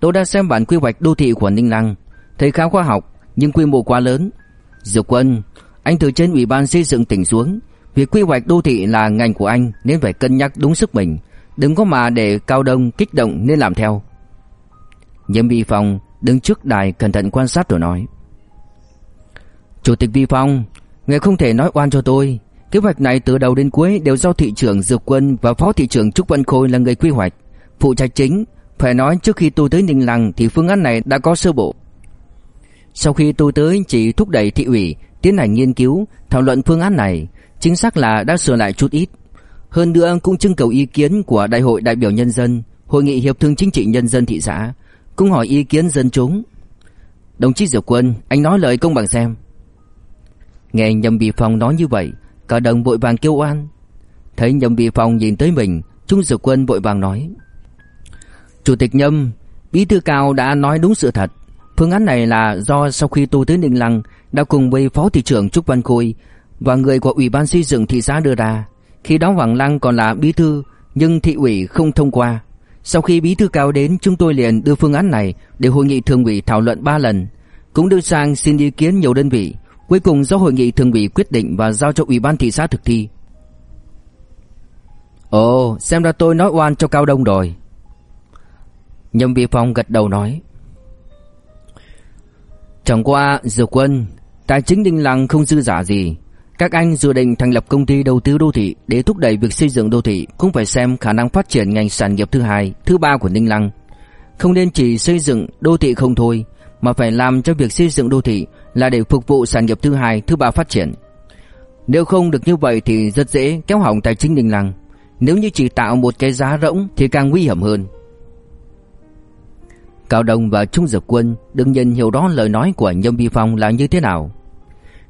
tôi đã xem bản quy hoạch đô thị của Ninh Lăng, thấy khá khoa học nhưng quy mô quá lớn. Dược Quân, anh từ trên ủy ban xây dựng tỉnh xuống, việc quy hoạch đô thị là ngành của anh nên phải cân nhắc đúng sức mình, đừng có mà để Cao Đông kích động nên làm theo. Nhâm Vi Phong đứng trước đài cẩn thận quan sát rồi nói: "Chủ tịch Vi Phong, ngài không thể nói oan cho tôi, kế hoạch này từ đầu đến cuối đều do thị trưởng Dược Quân và phó thị trưởng Trúc Văn Khôi là người quy hoạch, phụ trách chính, phải nói trước khi tôi tới Ninh Lăng thì phương án này đã có sơ bộ. Sau khi tôi tới chỉ thúc đẩy thị ủy tiến hành nghiên cứu, thảo luận phương án này, chính xác là đã sửa lại chút ít. Hơn nữa cũng trưng cầu ý kiến của Đại hội đại biểu nhân dân, Hội nghị hiệp thương chính trị nhân dân thị xã, cũng hỏi ý kiến dân chúng. Đồng chí Diệp Quân, anh nói lời công bằng xem. Nghe Nhâm Bì Phong nói như vậy, cả đồng vội vàng kêu oan. Thấy Nhâm bị phòng nhìn tới mình, Trung Diệp Quân vội vàng nói: "Chủ tịch Nhâm, bí thư cao đã nói đúng sự thật. Phương án này là do sau khi tôi tới Ninh Lăng đã cùng với phó thị trưởng Trúc Văn Khôi và người của ủy ban xây dựng thị xã đưa ra. Khi đó Hoàng Lăng còn là bí thư nhưng thị ủy không thông qua. Sau khi bí thư cao đến chúng tôi liền đưa phương án này để hội nghị thường ủy thảo luận 3 lần, cũng đưa sang xin ý kiến nhiều đơn vị, cuối cùng do hội nghị thường ủy quyết định và giao cho ủy ban thị xã thực thi. Ồ, xem ra tôi nói oan cho Cao Đông rồi. Nhâm Vi Phong gật đầu nói. Chẳng qua, Dược Quân, tài chính Đinh Lăng không dư giả gì. Các anh dự định thành lập công ty đầu tư đô thị để thúc đẩy việc xây dựng đô thị cũng phải xem khả năng phát triển ngành sản nghiệp thứ hai, thứ ba của Ninh Lăng. Không nên chỉ xây dựng đô thị không thôi, mà phải làm cho việc xây dựng đô thị là để phục vụ sản nghiệp thứ hai, thứ ba phát triển. Nếu không được như vậy thì rất dễ kéo hỏng tài chính đình Lăng. Nếu như chỉ tạo một cái giá rỗng thì càng nguy hiểm hơn. Cao Đông và Trung Dược Quân đương nhiên hiểu rõ lời nói của Nhâm Vi Phong là như thế nào.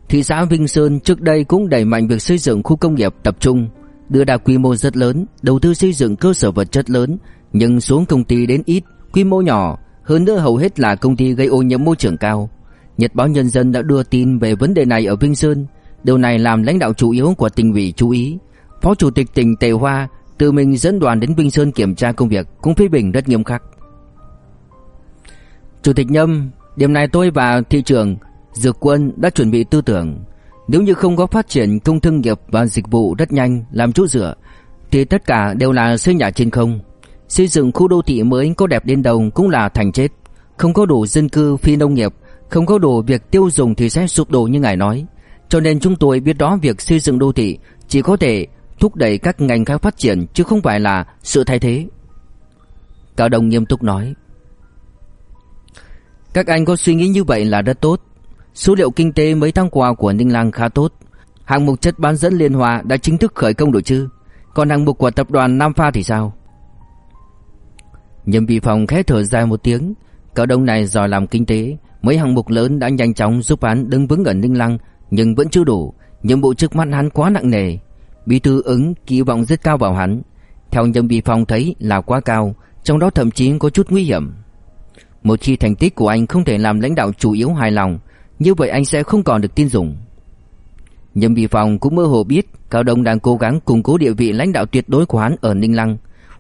Thị xã Vinh Sơn trước đây cũng đẩy mạnh việc xây dựng khu công nghiệp tập trung, đưa ra quy mô rất lớn, đầu tư xây dựng cơ sở vật chất lớn, nhưng số công ty đến ít, quy mô nhỏ, hơn nữa hầu hết là công ty gây ô nhiễm môi trường cao. Nhật báo Nhân dân đã đưa tin về vấn đề này ở Vinh Sơn, điều này làm lãnh đạo chủ yếu của tỉnh ủy chú ý. Phó Chủ tịch tỉnh Tề Hoa tự mình dẫn đoàn đến Vinh Sơn kiểm tra công việc, cũng phê bình rất nghiêm khắc. Chủ tịch Nhâm, điểm này tôi và thị trưởng Dược Quân đã chuẩn bị tư tưởng, nếu như không có phát triển công thương nghiệp và dịch vụ rất nhanh làm chỗ dựa thì tất cả đều là xây nhà trên không. Xây dựng khu đô thị mới có đẹp đến đâu cũng là thành chết, không có đủ dân cư phi nông nghiệp, không có đủ việc tiêu dùng thì sẽ sụp đổ như ngài nói. Cho nên chúng tôi biết đó việc xây dựng đô thị Chỉ có thể thúc đẩy các ngành khác phát triển, Chứ không phải là sự thay thế. Cao Đông nghiêm túc nói. Các anh có suy nghĩ như vậy là rất tốt. Số liệu kinh tế mấy tháng qua của Ninh Lăng khá tốt. Hạng mục chất bán dẫn Liên Hòa đã chính thức khởi công rồi chứ? Còn hạng mục của tập đoàn Nam Pha thì sao? Nhâm vị phòng khẽ thở dài một tiếng. Cao Đông này giỏi làm kinh tế. Mấy hạng mục lớn đã nhanh chóng giúp hắn đứng vững ở Ninh Lăng, Nhưng vẫn chưa đủ. Nhiệm vụ trước mắt hắn quá nặng nề. Bí thư ứng kỳ vọng rất cao vào hắn. Theo nhân bị phòng thấy là quá cao, Trong đó thậm chí có chút nguy hiểm. Một khi thành tích của anh không thể làm lãnh đạo chủ yếu hài lòng, Như vậy anh sẽ không còn được tin dùng. Nhâm vị phòng cũng mơ hồ biết Cao Đông đang cố gắng củng cố địa vị lãnh đạo tuyệt đối của hắn ở Ninh Lăng,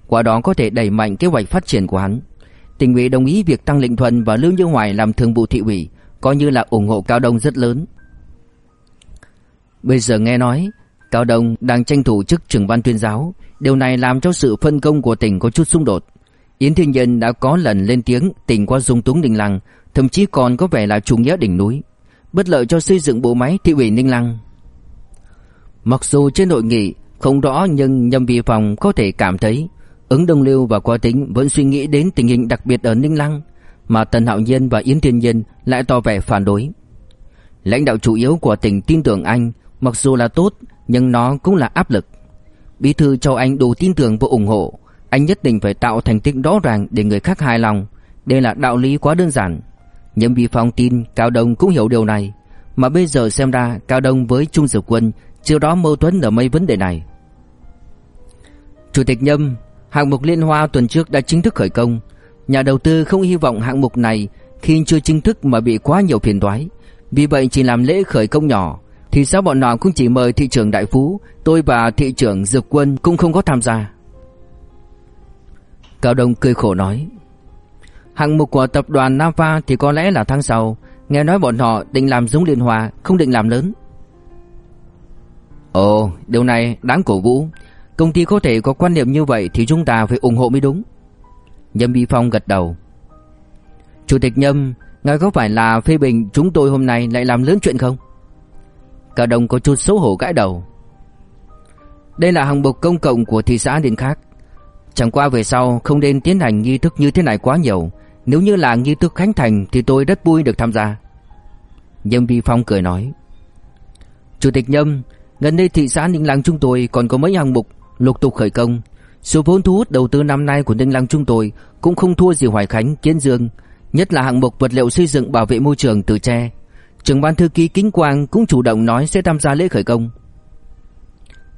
Qua đó có thể đẩy mạnh kế hoạch phát triển của hắn. Tỉnh ủy đồng ý việc tăng Lệnh Thuần và Lưu Như Hoài làm thường vụ thị ủy, coi như là ủng hộ Cao Đông rất lớn. Bây giờ nghe nói, Cao Đông đang tranh thủ chức trưởng ban tuyên giáo, điều này làm cho sự phân công của tỉnh có chút xung đột. Yến Thiên Nhân đã có lần lên tiếng tỉnh qua dung túng Ninh Lăng, thậm chí còn có vẻ là chủ nghĩa đỉnh núi, bất lợi cho xây dựng bộ máy thị ủy Ninh Lăng. Mặc dù trên hội nghị không rõ nhưng Nhâm Vi Phòng có thể cảm thấy Ứng Đông Lưu và Quá Tính vẫn suy nghĩ đến tình hình đặc biệt ở Ninh Lăng, mà Tần Hạo Nhiên và Yến Thiên Nhiên lại tỏ vẻ phản đối. Lãnh đạo chủ yếu của tỉnh tin tưởng anh, mặc dù là tốt, nhưng nó cũng là áp lực. Bí thư cho anh đủ tin tưởng và ủng hộ, anh nhất định phải tạo thành tích rõ ràng để người khác hài lòng. Đây là đạo lý quá đơn giản. Nhưng vì phong tin Cao Đông cũng hiểu điều này, mà bây giờ xem ra Cao Đông với Trung Dược Quân chưa đó mâu thuẫn ở mấy vấn đề này. Chủ tịch Nhâm Hạng mục Liên Hoa tuần trước đã chính thức khởi công. Nhà đầu tư không hy vọng hạng mục này khi chưa chính thức mà bị quá nhiều phiền toái. Vì vậy chỉ làm lễ khởi công nhỏ. Thì sao bọn họ cũng chỉ mời thị trưởng Đại Phú, tôi và thị trưởng Dược Quân cũng không có tham gia. Cao Đông cười khổ nói. Hạng mục của tập đoàn Nam Pha thì có lẽ là tháng sau. Nghe nói bọn họ định làm giống Liên Hoa, không định làm lớn. Ồ, điều này đáng cổ vũ. Công ty có thể có quan niệm như vậy thì chúng ta phải ủng hộ mới đúng. Nhâm Vi Phong gật đầu. Chủ tịch Nhâm, ngài có phải là phê bình chúng tôi hôm nay lại làm lớn chuyện không? Cả đồng có chút xấu hổ gãi đầu. Đây là hạng mục công cộng của thị xã điện khác. Chẳng qua về sau không nên tiến hành nghi thức như thế này quá nhiều. Nếu như là nghi thức khánh thành thì tôi rất vui được tham gia. Nhâm Vi Phong cười nói. Chủ tịch Nhâm, gần đây thị xã Ninh Lăng chúng tôi còn có mấy hạng mục lục tục khởi công. Số vốn thu hút đầu tư năm nay của Ninh Lăng chúng tôi cũng không thua gì Hoài Khánh, Kiến Dương, nhất là hạng mục vật liệu xây dựng bảo vệ môi trường từ tre. Trưởng ban thư ký Kính Quang cũng chủ động nói sẽ tham gia lễ khởi công.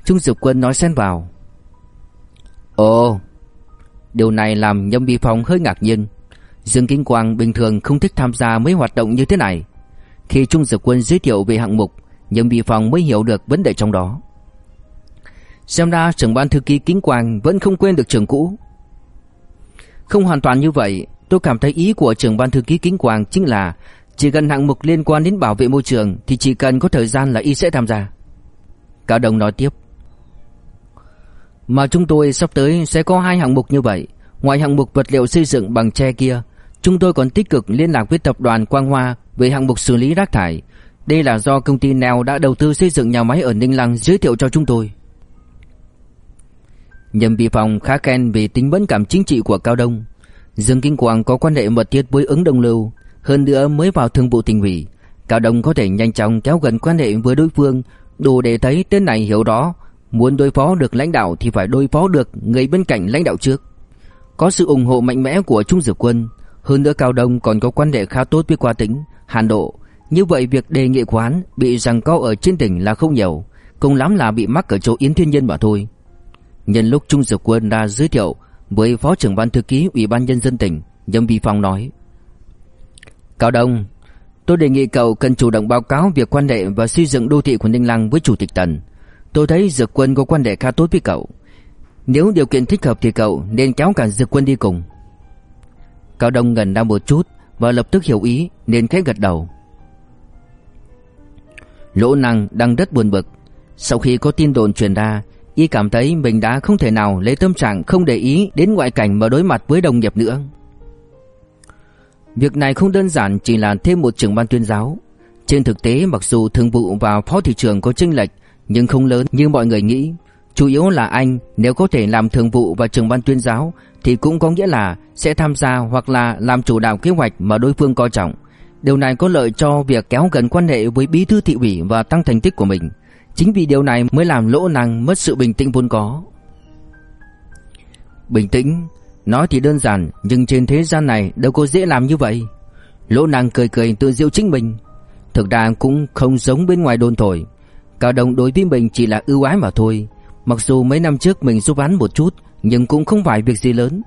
Trung diệp Quân nói xen vào. Ồ, điều này làm Nhâm Vi Phong hơi ngạc nhiên. Dương Kính Quang bình thường không thích tham gia mấy hoạt động như thế này. Khi Trung diệp Quân giới thiệu về hạng mục, Nhâm Vi Phong mới hiểu được vấn đề trong đó. Xem ra trưởng ban thư ký Kính Quang vẫn không quên được trưởng cũ. Không hoàn toàn như vậy, tôi cảm thấy ý của trưởng ban thư ký Kính Quang chính là chỉ cần hạng mục liên quan đến bảo vệ môi trường thì chỉ cần có thời gian là y sẽ tham gia. Cao Đồng nói tiếp. Mà chúng tôi sắp tới sẽ có hai hạng mục như vậy. Ngoài hạng mục vật liệu xây dựng bằng tre kia, chúng tôi còn tích cực liên lạc với tập đoàn Quang Hoa về hạng mục xử lý rác thải. Đây là do công ty Neo đã đầu tư xây dựng nhà máy ở Ninh Lăng giới thiệu cho chúng tôi. Nhâm bị Phong khá khen về tính mẫn cảm chính trị của Cao Đông. Dương Kinh Quang có quan hệ mật thiết với ứng Đông Lưu, hơn nữa mới vào thương vụ tỉnh ủy, Cao Đông có thể nhanh chóng kéo gần quan hệ với đối phương, đủ để thấy tên này hiểu đó, muốn đối phó được lãnh đạo thì phải đối phó được người bên cạnh lãnh đạo trước. Có sự ủng hộ mạnh mẽ của Trung Dược Quân, hơn nữa Cao Đông còn có quan hệ khá tốt với Qua Tĩnh, Hàn Độ, như vậy việc đề nghị quán bị rằng có ở trên tỉnh là không nhiều, cùng lắm là bị mắc ở chỗ Yến Thiên Nhân mà thôi. Nhân lúc Trung Dược Quân ra giới thiệu với Phó trưởng ban thư ký Ủy ban Nhân dân tỉnh, Nhâm Vi Phong nói Cao Đông, tôi đề nghị cậu cần chủ động báo cáo việc quan hệ và xây dựng đô thị của Ninh Lăng với Chủ tịch Tần. Tôi thấy Dược Quân có quan hệ khá tốt với cậu. Nếu điều kiện thích hợp thì cậu nên kéo cả Dược Quân đi cùng. Cao Đông ngần ra một chút và lập tức hiểu ý nên khẽ gật đầu. Lỗ Năng đang rất buồn bực. Sau khi có tin đồn truyền ra, Y cảm thấy mình đã không thể nào lấy tâm trạng không để ý đến ngoại cảnh mà đối mặt với đồng nghiệp nữa. Việc này không đơn giản chỉ là thêm một trưởng ban tuyên giáo. Trên thực tế, mặc dù thường vụ và phó thị trưởng có chênh lệch, nhưng không lớn như mọi người nghĩ. Chủ yếu là anh, nếu có thể làm thường vụ và trưởng ban tuyên giáo, thì cũng có nghĩa là sẽ tham gia hoặc là làm chủ đạo kế hoạch mà đối phương coi trọng. Điều này có lợi cho việc kéo gần quan hệ với bí thư thị ủy và tăng thành tích của mình. Chính vì điều này mới làm lỗ năng mất sự bình tĩnh vốn có. Bình tĩnh, nói thì đơn giản nhưng trên thế gian này đâu có dễ làm như vậy. Lỗ năng cười cười tự diệu chính mình. Thực ra cũng không giống bên ngoài đồn thổi. Cao Đông đối với mình chỉ là ưu ái mà thôi. Mặc dù mấy năm trước mình giúp án một chút nhưng cũng không phải việc gì lớn.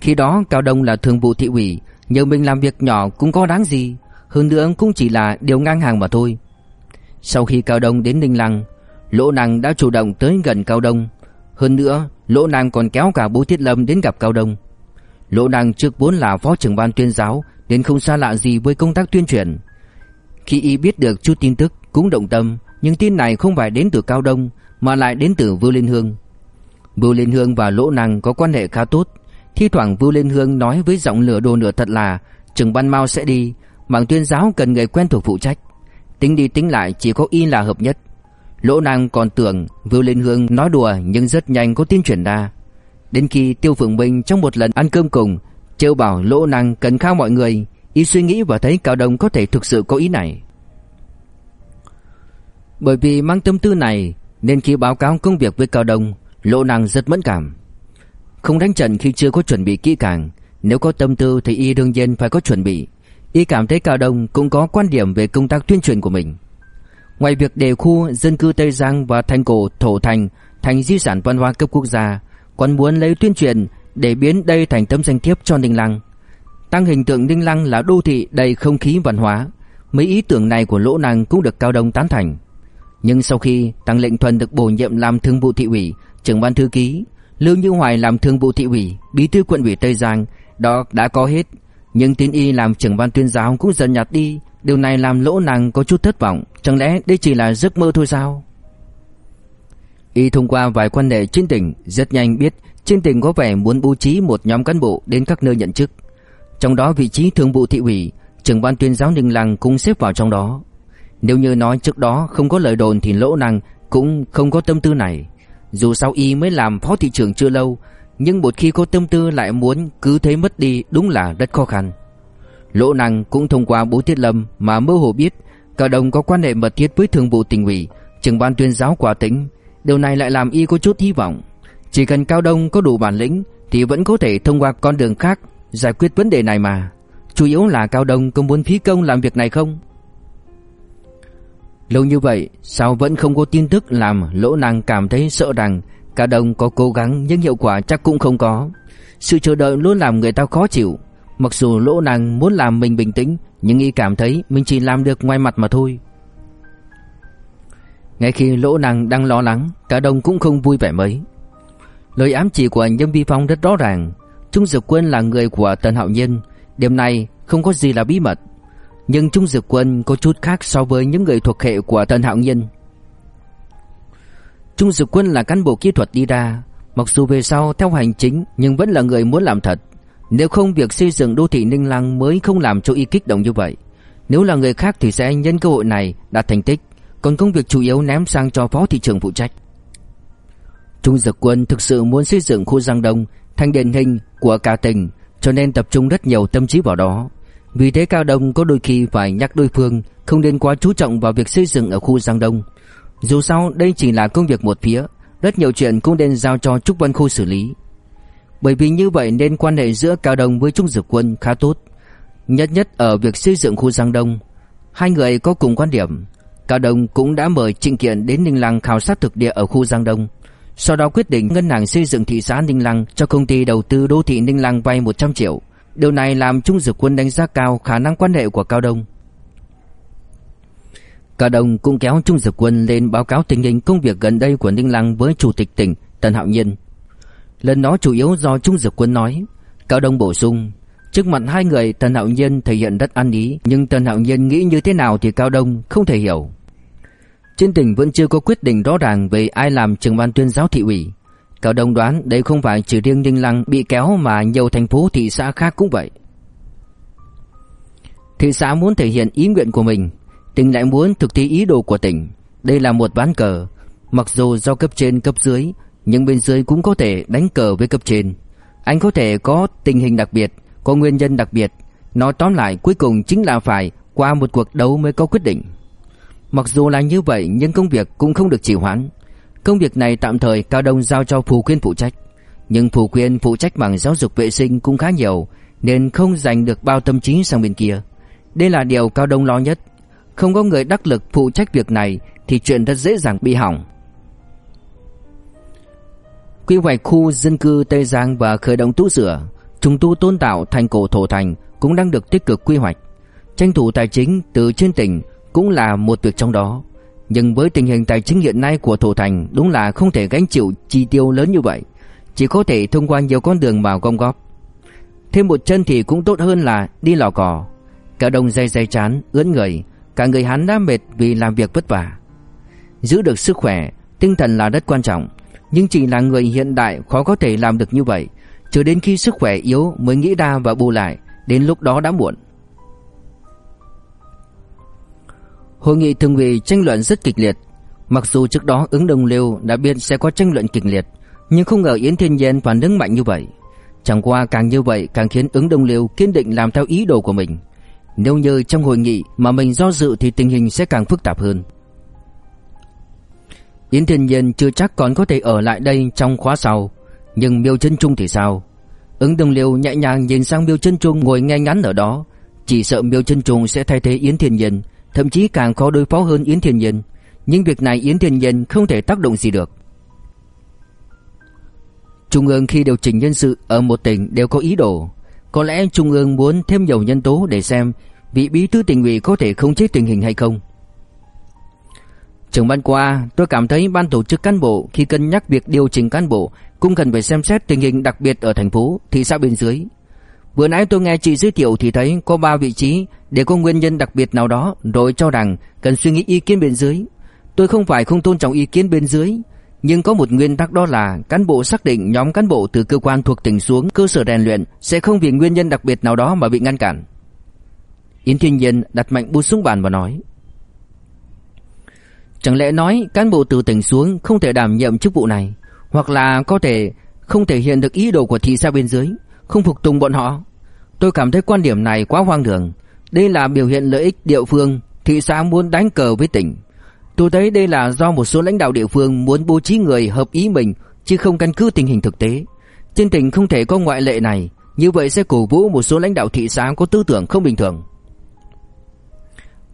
Khi đó Cao Đông là thường vụ thị ủy, nhờ mình làm việc nhỏ cũng có đáng gì, hơn nữa cũng chỉ là điều ngang hàng mà thôi. Sau khi Cao Đông đến Ninh Lăng, Lỗ Năng đã chủ động tới gần Cao Đông. Hơn nữa, Lỗ Năng còn kéo cả Bố Thiết Lâm đến gặp Cao Đông. Lỗ Năng trước vốn là phó trưởng ban tuyên giáo nên không xa lạ gì với công tác tuyên truyền. Khi y biết được chút tin tức cũng động tâm, nhưng tin này không phải đến từ Cao Đông mà lại đến từ Vưu Liên Hương. Vưu Liên Hương và Lỗ Năng có quan hệ khá tốt. Thi thoảng Vưu Liên Hương nói với giọng lửa đồ nửa thật là trưởng ban Mao sẽ đi, Mạng tuyên giáo cần người quen thuộc phụ trách Tính đi tính lại chỉ có y là hợp nhất. Lỗ năng còn tưởng Vưu Liên Hương nói đùa nhưng rất nhanh có tin chuyển ra. Đến khi Tiêu Phượng Minh trong một lần ăn cơm cùng, Trêu bảo lỗ năng cần khao mọi người, Y suy nghĩ và thấy Cao Đông có thể thực sự có ý này. Bởi vì mang tâm tư này, Nên khi báo cáo công việc với Cao Đông, Lỗ năng rất mẫn cảm. Không đánh trận khi chưa có chuẩn bị kỹ càng, Nếu có tâm tư thì y đương nhiên phải có chuẩn bị. Y cảm thấy Cao Đông cũng có quan điểm về công tác tuyên truyền của mình. Ngoài việc đề khu dân cư Tây Giang và thành cổ Thổ Thành thành di sản văn hóa cấp quốc gia, còn muốn lấy tuyên truyền để biến đây thành tấm danh thiếp cho Ninh Lăng. Tăng hình tượng Ninh Lăng là đô thị đầy không khí văn hóa. Mấy ý tưởng này của Lỗ Năng cũng được Cao Đông tán thành. Nhưng sau khi Tăng Lệnh Thuần được bổ nhiệm làm thương vụ thị ủy, trưởng ban thư ký, Lưu Như Hoài làm thương vụ thị ủy, bí thư quận ủy Tây Giang, đó đã có hết nhưng tín y làm trưởng ban tuyên giáo cũng dần nhạt đi. Điều này làm lỗ nàng có chút thất vọng. Chẳng lẽ đây chỉ là giấc mơ thôi sao? Y thông qua vài quan hệ trên tỉnh Rất nhanh biết trên tỉnh có vẻ muốn bố trí một nhóm cán bộ đến các nơi nhận chức. Trong đó vị trí thường vụ thị ủy, Trưởng ban tuyên giáo Ninh Lăng cũng xếp vào trong đó. Nếu như nói trước đó không có lời đồn Thì lỗ năng cũng không có tâm tư này. Dù sao y mới làm phó thị trưởng chưa lâu nhưng một khi có tâm tư lại muốn cứ thế mất đi đúng là rất khó khăn. Lỗ năng cũng thông qua bố Thiết Lâm mà mơ hồ biết Cao Đông có quan hệ mật thiết với thường vụ tỉnh ủy, trưởng ban tuyên giáo quả tỉnh. Điều này lại làm y có chút hy vọng. Chỉ cần Cao Đông có đủ bản lĩnh thì vẫn có thể thông qua con đường khác giải quyết vấn đề này mà. Chủ yếu là Cao Đông có muốn phí công làm việc này không? Lâu như vậy sao vẫn không có tin tức làm lỗ năng cảm thấy sợ rằng Cả đồng có cố gắng, nhưng hiệu quả chắc cũng không có. Sự chờ đợi luôn làm người ta khó chịu. Mặc dù lỗ nàng muốn làm mình bình tĩnh, Nhưng y cảm thấy mình chỉ làm được ngoài mặt mà thôi. Ngay khi lỗ nàng đang lo lắng, Cả đồng cũng không vui vẻ mấy. Lời ám chỉ của Nhâm Vi Phong rất rõ ràng. Trung Dược Quân là người của Tần Hạo Nhiên. Điểm này không có gì là bí mật. Nhưng Trung Dược Quân có chút khác so với những người thuộc hệ của Tần Hạo Nhiên. Trung Dực Quân là cán bộ kỹ thuật đi ra, mặc dù về sau theo hành chính nhưng vẫn là người muốn làm thật. Nếu không việc xây dựng đô thị Ninh Lăng mới không làm cho y kích động như vậy. Nếu là người khác thì sẽ nhân cơ hội này đạt thành tích, còn công việc chủ yếu ném sang cho phó thị trưởng phụ trách. Trung Dực Quân thực sự muốn xây dựng khu Giang Đông thành điển hình của cả tỉnh, cho nên tập trung rất nhiều tâm trí vào đó. Vì thế Cao Đông có đôi khi phải nhắc đối phương không nên quá chú trọng vào việc xây dựng ở khu Giang Đông. Dù sao, đây chỉ là công việc một phía, Rất nhiều chuyện cũng nên giao cho Trúc Vân Khu xử lý. Bởi vì như vậy nên quan hệ giữa Cao Đông với Trung Dực Quân khá tốt. Nhất nhất ở việc xây dựng khu Giang Đông, Hai người có cùng quan điểm. Cao Đông cũng đã mời Trịnh Kiện đến Ninh Lăng khảo sát thực địa ở khu Giang Đông. Sau đó quyết định ngân hàng xây dựng thị xã Ninh Lăng cho công ty đầu tư đô thị Ninh Lăng vay 100 triệu. Điều này làm Trung Dực Quân đánh giá cao khả năng quan hệ của Cao Đông. Cả đồng cũng kéo Trung Dực Quân lên báo cáo tình hình công việc gần đây của Ninh Lăng với Chủ tịch tỉnh Tần Hạo Nhiên. Lần đó chủ yếu do Trung Dực Quân nói. Cao Đông bổ sung, trước mặt hai người Tần Hạo Nhiên thể hiện rất ăn ý, nhưng Tần Hạo Nhiên nghĩ như thế nào thì Cao Đông không thể hiểu. Trên tỉnh vẫn chưa có quyết định rõ ràng về ai làm trưởng ban tuyên giáo thị ủy. Cao Đông đoán đây không phải chỉ riêng Ninh Lăng bị kéo mà nhiều thành phố thị xã khác cũng vậy. Thị xã muốn thể hiện ý nguyện của mình Tỉnh lại muốn thực thi ý đồ của tỉnh. Đây là một ván cờ. Mặc dù do cấp trên, cấp dưới, Nhưng bên dưới cũng có thể đánh cờ với cấp trên. Anh có thể có tình hình đặc biệt, Có nguyên nhân đặc biệt. Nói tóm lại cuối cùng chính là phải Qua một cuộc đấu mới có quyết định. Mặc dù là như vậy, nhưng công việc cũng không được trì hoãn. Công việc này tạm thời Cao Đông giao cho Phù Quyên phụ trách. Nhưng Phù Quyên phụ trách bằng giáo dục vệ sinh cũng khá nhiều, Nên không dành được bao tâm trí sang bên kia. Đây là điều Cao Đông lo nhất. Không có người đắc lực phụ trách việc này Thì chuyện rất dễ dàng bị hỏng. Quy hoạch khu dân cư Tây Giang và khởi động tu sửa Trùng tu tôn tạo thành cổ thổ thành Cũng đang được tích cực quy hoạch. Tranh thủ tài chính từ trên tỉnh Cũng là một việc trong đó. Nhưng với tình hình tài chính hiện nay của thổ thành Đúng là không thể gánh chịu chi tiêu lớn như vậy Chỉ có thể thông qua nhiều con đường vào gom góp. Thêm một chân thì cũng tốt hơn là đi lò cò. Cả đồng dây dây chán, ướn người Cả người hắn đã mệt vì làm việc vất vả. Giữ được sức khỏe, Tinh thần là rất quan trọng. Nhưng chỉ là người hiện đại khó có thể làm được như vậy. Chờ đến khi sức khỏe yếu mới nghĩ ra và bù lại, Đến lúc đó đã muộn. Hội nghị thường ủy tranh luận rất kịch liệt. Mặc dù trước đó ứng đồng liêu đã biết sẽ có tranh luận kịch liệt, Nhưng không ngờ Yến Thiên Nhiên phản ứng mạnh như vậy. Chẳng qua càng như vậy càng khiến ứng đồng liêu kiên định làm theo ý đồ của mình. Nếu như trong hội nghị mà mình do dự thì tình hình sẽ càng phức tạp hơn. Yến Thiên Nhiên chưa chắc còn có thể ở lại đây trong khóa sau, Nhưng Miêu Chân Trung thì sao? Ứng đồng liêu nhẹ nhàng nhìn sang Miêu Chân Trung ngồi ngay ngắn ở đó, Chỉ sợ Miêu Chân Trung sẽ thay thế Yến Thiên Nhiên, Thậm chí càng khó đối phó hơn Yến Thiên Nhiên. Nhưng việc này Yến Thiên Nhiên không thể tác động gì được. Trung ương khi điều chỉnh nhân sự ở một tỉnh đều có ý đồ. Có lẽ Trung ương muốn thêm nhiều nhân tố để xem Vị bí thư tỉnh ủy có thể khống chế tình hình hay không Trưởng ban qua tôi cảm thấy ban tổ chức cán bộ khi cân nhắc việc điều chỉnh cán bộ cũng cần phải xem xét tình hình đặc biệt ở thành phố, thị xã bên dưới. Vừa nãy tôi nghe chị giới thiệu thì thấy có 3 vị trí để có nguyên nhân đặc biệt nào đó rồi cho rằng cần suy nghĩ ý kiến bên dưới. Tôi không phải không tôn trọng ý kiến bên dưới, nhưng có một nguyên tắc đó là cán bộ xác định nhóm cán bộ từ cơ quan thuộc tỉnh xuống cơ sở rèn luyện sẽ không vì nguyên nhân đặc biệt nào đó mà bị ngăn cản. Yến Thiên Nhiên đặt mạnh bút xuống bàn và nói. Chẳng lẽ nói cán bộ từ tỉnh xuống không thể đảm nhiệm chức vụ này, Hoặc là có thể không thể hiện được ý đồ của thị xã bên dưới, Không phục tùng bọn họ? Tôi cảm thấy quan điểm này quá hoang đường. Đây là biểu hiện lợi ích địa phương Thị xã muốn đánh cờ với tỉnh. Tôi thấy đây là do một số lãnh đạo địa phương Muốn bố trí người hợp ý mình, Chứ không căn cứ tình hình thực tế. Trên tỉnh không thể có ngoại lệ này, Như vậy sẽ cổ vũ một số lãnh đạo thị xã Có tư tưởng không bình thường.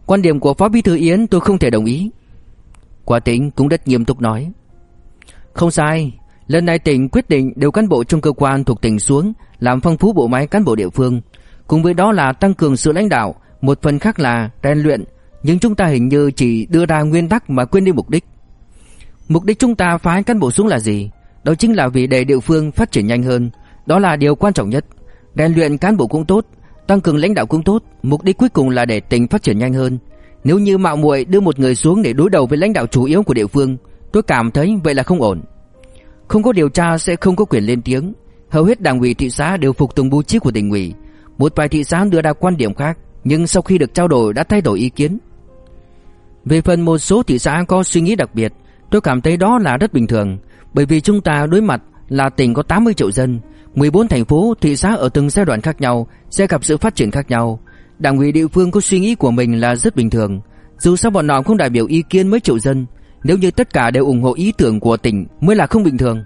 Quan điểm của Phó Bí Thư Yến tôi không thể đồng ý. Quả tỉnh cũng rất nghiêm túc nói. Không sai, Lần này tỉnh quyết định đều cán bộ trong cơ quan thuộc tỉnh xuống, Làm phong phú bộ máy cán bộ địa phương. Cùng với đó là tăng cường sự lãnh đạo, Một phần khác là rèn luyện, Nhưng chúng ta hình như chỉ đưa ra nguyên tắc mà quên đi mục đích. Mục đích chúng ta phái cán bộ xuống là gì? Đó chính là vì để địa phương phát triển nhanh hơn. Đó là điều quan trọng nhất. Rèn luyện cán bộ cũng tốt Tăng cường lãnh đạo cũng tốt Mục đích cuối cùng là để tỉnh phát triển nhanh hơn nếu như mạo muội đưa một người xuống để đối đầu với lãnh đạo chủ yếu của địa phương, tôi cảm thấy vậy là không ổn. Không có điều tra sẽ không có quyền lên tiếng. Hầu hết đảng ủy thị xã đều phục tùng bố trí của tỉnh ủy. Một vài thị xã đưa ra quan điểm khác, nhưng sau khi được trao đổi đã thay đổi ý kiến. Về phần một số thị xã có suy nghĩ đặc biệt, tôi cảm thấy đó là rất bình thường, bởi vì chúng ta đối mặt là tỉnh có 80 triệu dân, 14 thành phố, thị xã ở từng giai đoạn khác nhau sẽ gặp sự phát triển khác nhau, Đảng ủy địa phương có suy nghĩ của mình là rất bình thường. Dù sao bọn họ không đại biểu ý kiến mấy triệu dân Nếu như tất cả đều ủng hộ ý tưởng của tỉnh Mới là không bình thường.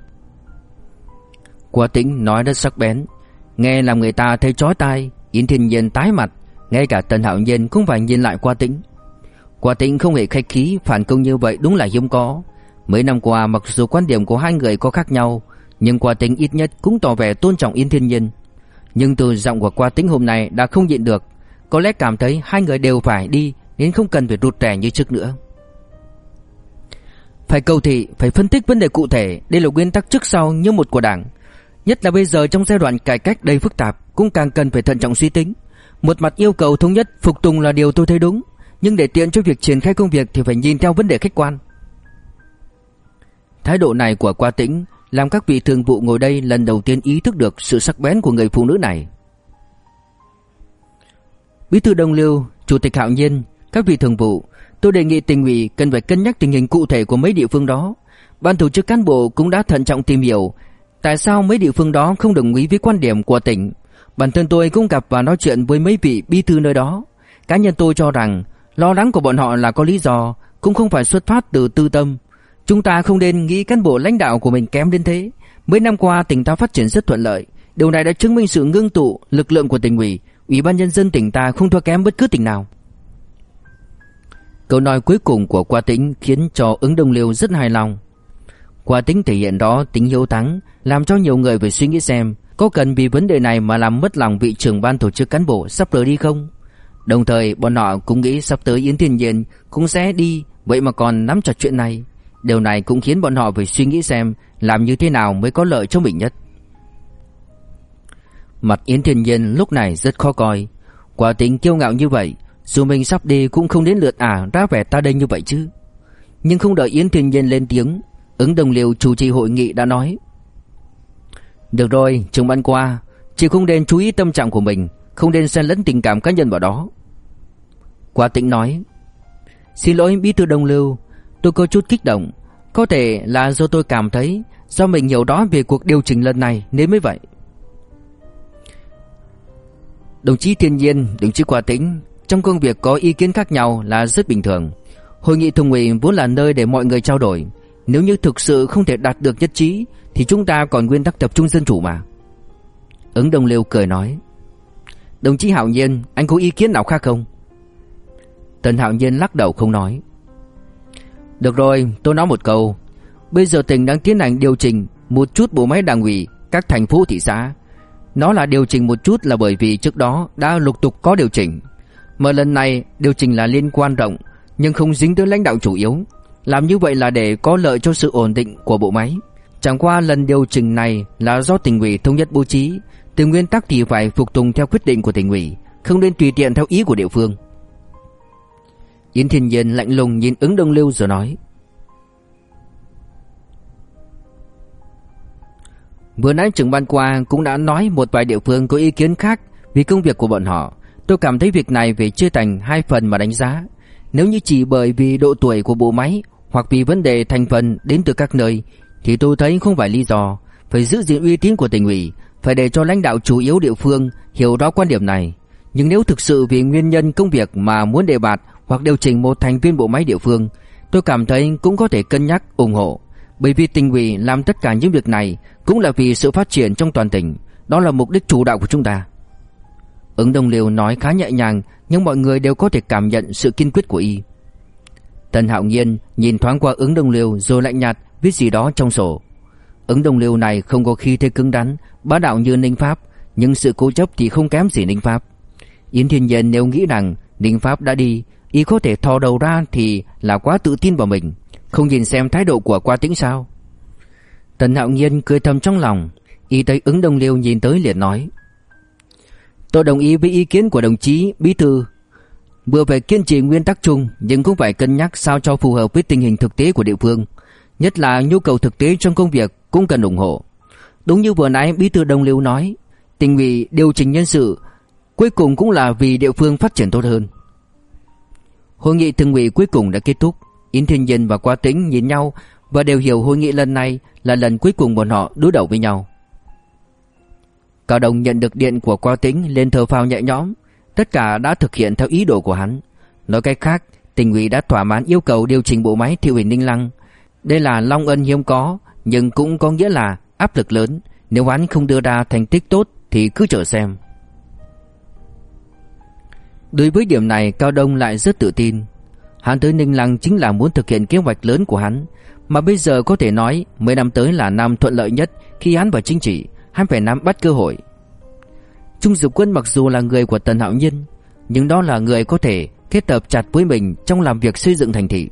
Quả tĩnh nói rất sắc bén Nghe làm người ta thấy chói tai Yến Thiên Nhiên tái mặt Ngay cả Tần Hạo Nhiên cũng phải nhìn lại qua tĩnh Quả tĩnh không hề khách khí Phản công như vậy đúng là hiếm có. Mấy năm qua mặc dù quan điểm của hai người có khác nhau nhưng qua tính ít nhất cũng tỏ vẻ tôn trọng Yến Thiên Nhiên. Nhưng từ giọng của qua tĩnh hôm nay đã không nhịn được, có lẽ cảm thấy hai người đều phải đi Nên không cần phải rụt rè như trước nữa. Phải cầu thị, Phải phân tích vấn đề cụ thể Đây là nguyên tắc trước sau như một của đảng. Nhất là bây giờ trong giai đoạn cải cách đầy phức tạp, Cũng càng cần phải thận trọng suy tính. Một mặt yêu cầu thống nhất, phục tùng là điều tôi thấy đúng. Nhưng để tiện cho việc triển khai công việc Thì phải nhìn theo vấn đề khách quan. Thái độ này của qua tĩnh làm các vị thường vụ ngồi đây lần đầu tiên ý thức được Sự sắc bén của người phụ nữ này Bí thư Đông Lưu, Chủ tịch Hạo Nhiên, các vị thường vụ, tôi đề nghị tỉnh ủy cần phải cân nhắc tình hình cụ thể của mấy địa phương đó. Ban tổ chức cán bộ cũng đã thận trọng tìm hiểu tại sao mấy địa phương đó không đồng ý với quan điểm của tỉnh. Bản thân tôi cũng gặp và nói chuyện với mấy vị bí thư nơi đó. Cá nhân tôi cho rằng lo lắng của bọn họ là có lý do, cũng không phải xuất phát từ tư tâm. Chúng ta không nên nghĩ cán bộ lãnh đạo của mình kém đến thế. Mấy năm qua tỉnh ta phát triển rất thuận lợi, điều này đã chứng minh sự ngưng tụ lực lượng của tỉnh ủy, ủy ban nhân dân tỉnh ta không thua kém bất cứ tỉnh nào. Câu nói cuối cùng của Qua Tĩnh khiến cho ứng Đông Liêu rất hài lòng. Qua Tĩnh thể hiện đó tính hiếu thắng, làm cho nhiều người phải suy nghĩ xem có cần vì vấn đề này mà làm mất lòng vị trưởng ban tổ chức cán bộ sắp tới đi không. Đồng thời bọn họ cũng nghĩ sắp tới Yến Thiên Nhiên cũng sẽ đi, vậy mà còn nắm chặt chuyện này. Điều này cũng khiến bọn họ phải suy nghĩ xem làm như thế nào mới có lợi cho mình nhất. Mặt Yến Thiên Nhiên lúc này rất khó coi. Quả tính kiêu ngạo như vậy, dù mình sắp đi cũng không đến lượt à ra vẻ ta đây như vậy chứ. Nhưng không đợi Yến Thiên Nhiên lên tiếng, ứng đồng liều chủ trì hội nghị đã nói. Được rồi, trường ban qua, chỉ không nên chú ý tâm trạng của mình, không nên xen lẫn tình cảm cá nhân vào đó. Quả tĩnh nói, xin lỗi bí thư đồng lưu, tôi có chút kích động, có thể là do tôi cảm thấy do mình hiểu đó về cuộc điều chỉnh lần này nên mới vậy. Đồng chí Thiên Nhiên, đồng chí Quả Tĩnh, trong công việc có ý kiến khác nhau là rất bình thường. Hội nghị thường ủy vốn là nơi để mọi người trao đổi. Nếu như thực sự không thể đạt được nhất trí thì chúng ta còn nguyên tắc tập trung dân chủ mà. Ứng Đông Liêu cười nói. Đồng chí Hạo Nhiên, anh có ý kiến nào khác không? Tần Hạo Nhiên lắc đầu không nói. Được rồi, tôi nói một câu. Bây giờ tỉnh đang tiến hành điều chỉnh một chút bộ máy đảng ủy các thành phố thị xã nó là điều chỉnh một chút là bởi vì trước đó đã lục tục có điều chỉnh. Mà lần này điều chỉnh là liên quan rộng nhưng không dính tới lãnh đạo chủ yếu. Làm như vậy là để có lợi cho sự ổn định của bộ máy. Chẳng qua lần điều chỉnh này là do tỉnh ủy thống nhất bố trí, từ nguyên tắc thì phải phục tùng theo quyết định của tỉnh ủy, không nên tùy tiện theo ý của địa phương. Yến Thiên Nhiên lạnh lùng nhìn ứng đông lưu rồi nói. Vừa nãy trưởng ban qua cũng đã nói một vài địa phương có ý kiến khác vì công việc của bọn họ. Tôi cảm thấy việc này phải chia thành hai phần mà đánh giá. Nếu như chỉ bởi vì độ tuổi của bộ máy hoặc vì vấn đề thành phần đến từ các nơi thì tôi thấy không phải lý do. Phải giữ gìn uy tín của tỉnh ủy, phải để cho lãnh đạo chủ yếu địa phương hiểu rõ quan điểm này. Nhưng nếu thực sự vì nguyên nhân công việc mà muốn đề bạt hoặc điều chỉnh một thành viên bộ máy địa phương, tôi cảm thấy cũng có thể cân nhắc ủng hộ. Bởi vì tỉnh ủy làm tất cả những việc này cũng là vì sự phát triển trong toàn tỉnh, đó là mục đích chủ đạo của chúng ta. Ứng Đông Liêu nói khá nhẹ nhàng, nhưng mọi người đều có thể cảm nhận sự kiên quyết của y. Tần Hạo Nhiên nhìn thoáng qua ứng Đông Liêu rồi lạnh nhạt viết gì đó trong sổ. Ứng Đông Liêu này không có khi thế cứng đắn, bá đạo như Ninh Pháp, nhưng sự cố chấp thì không kém gì Ninh Pháp. Yến Thiên Nhiên nếu nghĩ rằng Ninh Pháp đã đi, y có thể thò đầu ra thì là quá tự tin vào mình. Không nhìn xem thái độ của qua tĩnh sao? Tần Hạo Nhiên cười thầm trong lòng Y thấy ứng đồng liêu nhìn tới liền nói, Tôi đồng ý với ý kiến của đồng chí Bí Thư. Vừa phải kiên trì nguyên tắc chung, Nhưng cũng phải cân nhắc sao cho phù hợp với tình hình thực tế của địa phương, Nhất là nhu cầu thực tế trong công việc cũng cần ủng hộ. Đúng như vừa nãy Bí Thư Đồng Liêu nói, Tình ủy điều chỉnh nhân sự Cuối cùng cũng là vì địa phương phát triển tốt hơn. Hội nghị thường ủy cuối cùng đã kết thúc Yến Thiên Nhiên và Qua Tĩnh nhìn nhau và đều hiểu hội nghị lần này là lần cuối cùng bọn họ đối đầu với nhau. Cao Đồng nhận được điện của Qua Tĩnh lên thờ phào nhẹ nhõm, tất cả đã thực hiện theo ý đồ của hắn. Nói cách khác, tỉnh ủy đã thỏa mãn yêu cầu điều chỉnh bộ máy thị ủy Ninh Lăng. Đây là long ân hiếm có, nhưng cũng có nghĩa là áp lực lớn. Nếu hắn không đưa ra thành tích tốt thì cứ chờ xem. Đối với điểm này, Cao Đông lại rất tự tin. Hắn tới Ninh Lăng chính là muốn thực hiện kế hoạch lớn của hắn, Mà bây giờ có thể nói Mấy năm tới là năm thuận lợi nhất Khi hắn vào chính trị, Hắn phải nắm bắt cơ hội. Trung Dục Quân mặc dù là người của Tần Hạo Nhiên, Nhưng đó là người có thể kết hợp chặt với mình Trong làm việc xây dựng thành thị.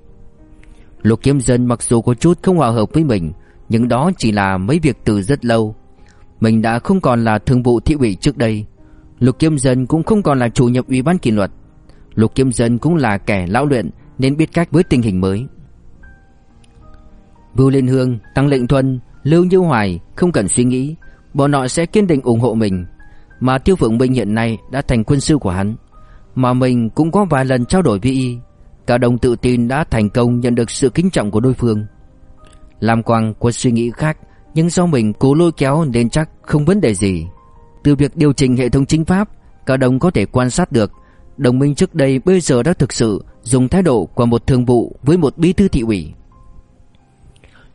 Lục Kiếm Dân mặc dù có chút không hòa hợp với mình, Nhưng đó chỉ là mấy việc từ rất lâu. Mình đã không còn là thường vụ thị ủy trước đây. Lục Kiếm Dân cũng không còn là chủ nhiệm ủy ban kỷ luật. Lục Kiếm Dân cũng là kẻ lão luyện nên biết cách với tình hình mới. Bưu Liên Hương, Tăng Lệnh Thuần, Lưu Như Hoài không cần suy nghĩ, bọn họ sẽ kiên định ủng hộ mình, mà Tiêu Phượng Minh hiện nay đã thành quân sư của hắn. Mà mình cũng có vài lần trao đổi với y. Cả đồng tự tin đã thành công nhận được sự kính trọng của đối phương. Lam Quang có suy nghĩ khác Nhưng do mình cố lôi kéo nên chắc không vấn đề gì. Từ việc điều chỉnh hệ thống chính pháp, Cả đồng có thể quan sát được. Đồng minh trước đây bây giờ đã thực sự Dùng thái độ của một thường vụ Với một bí thư thị ủy.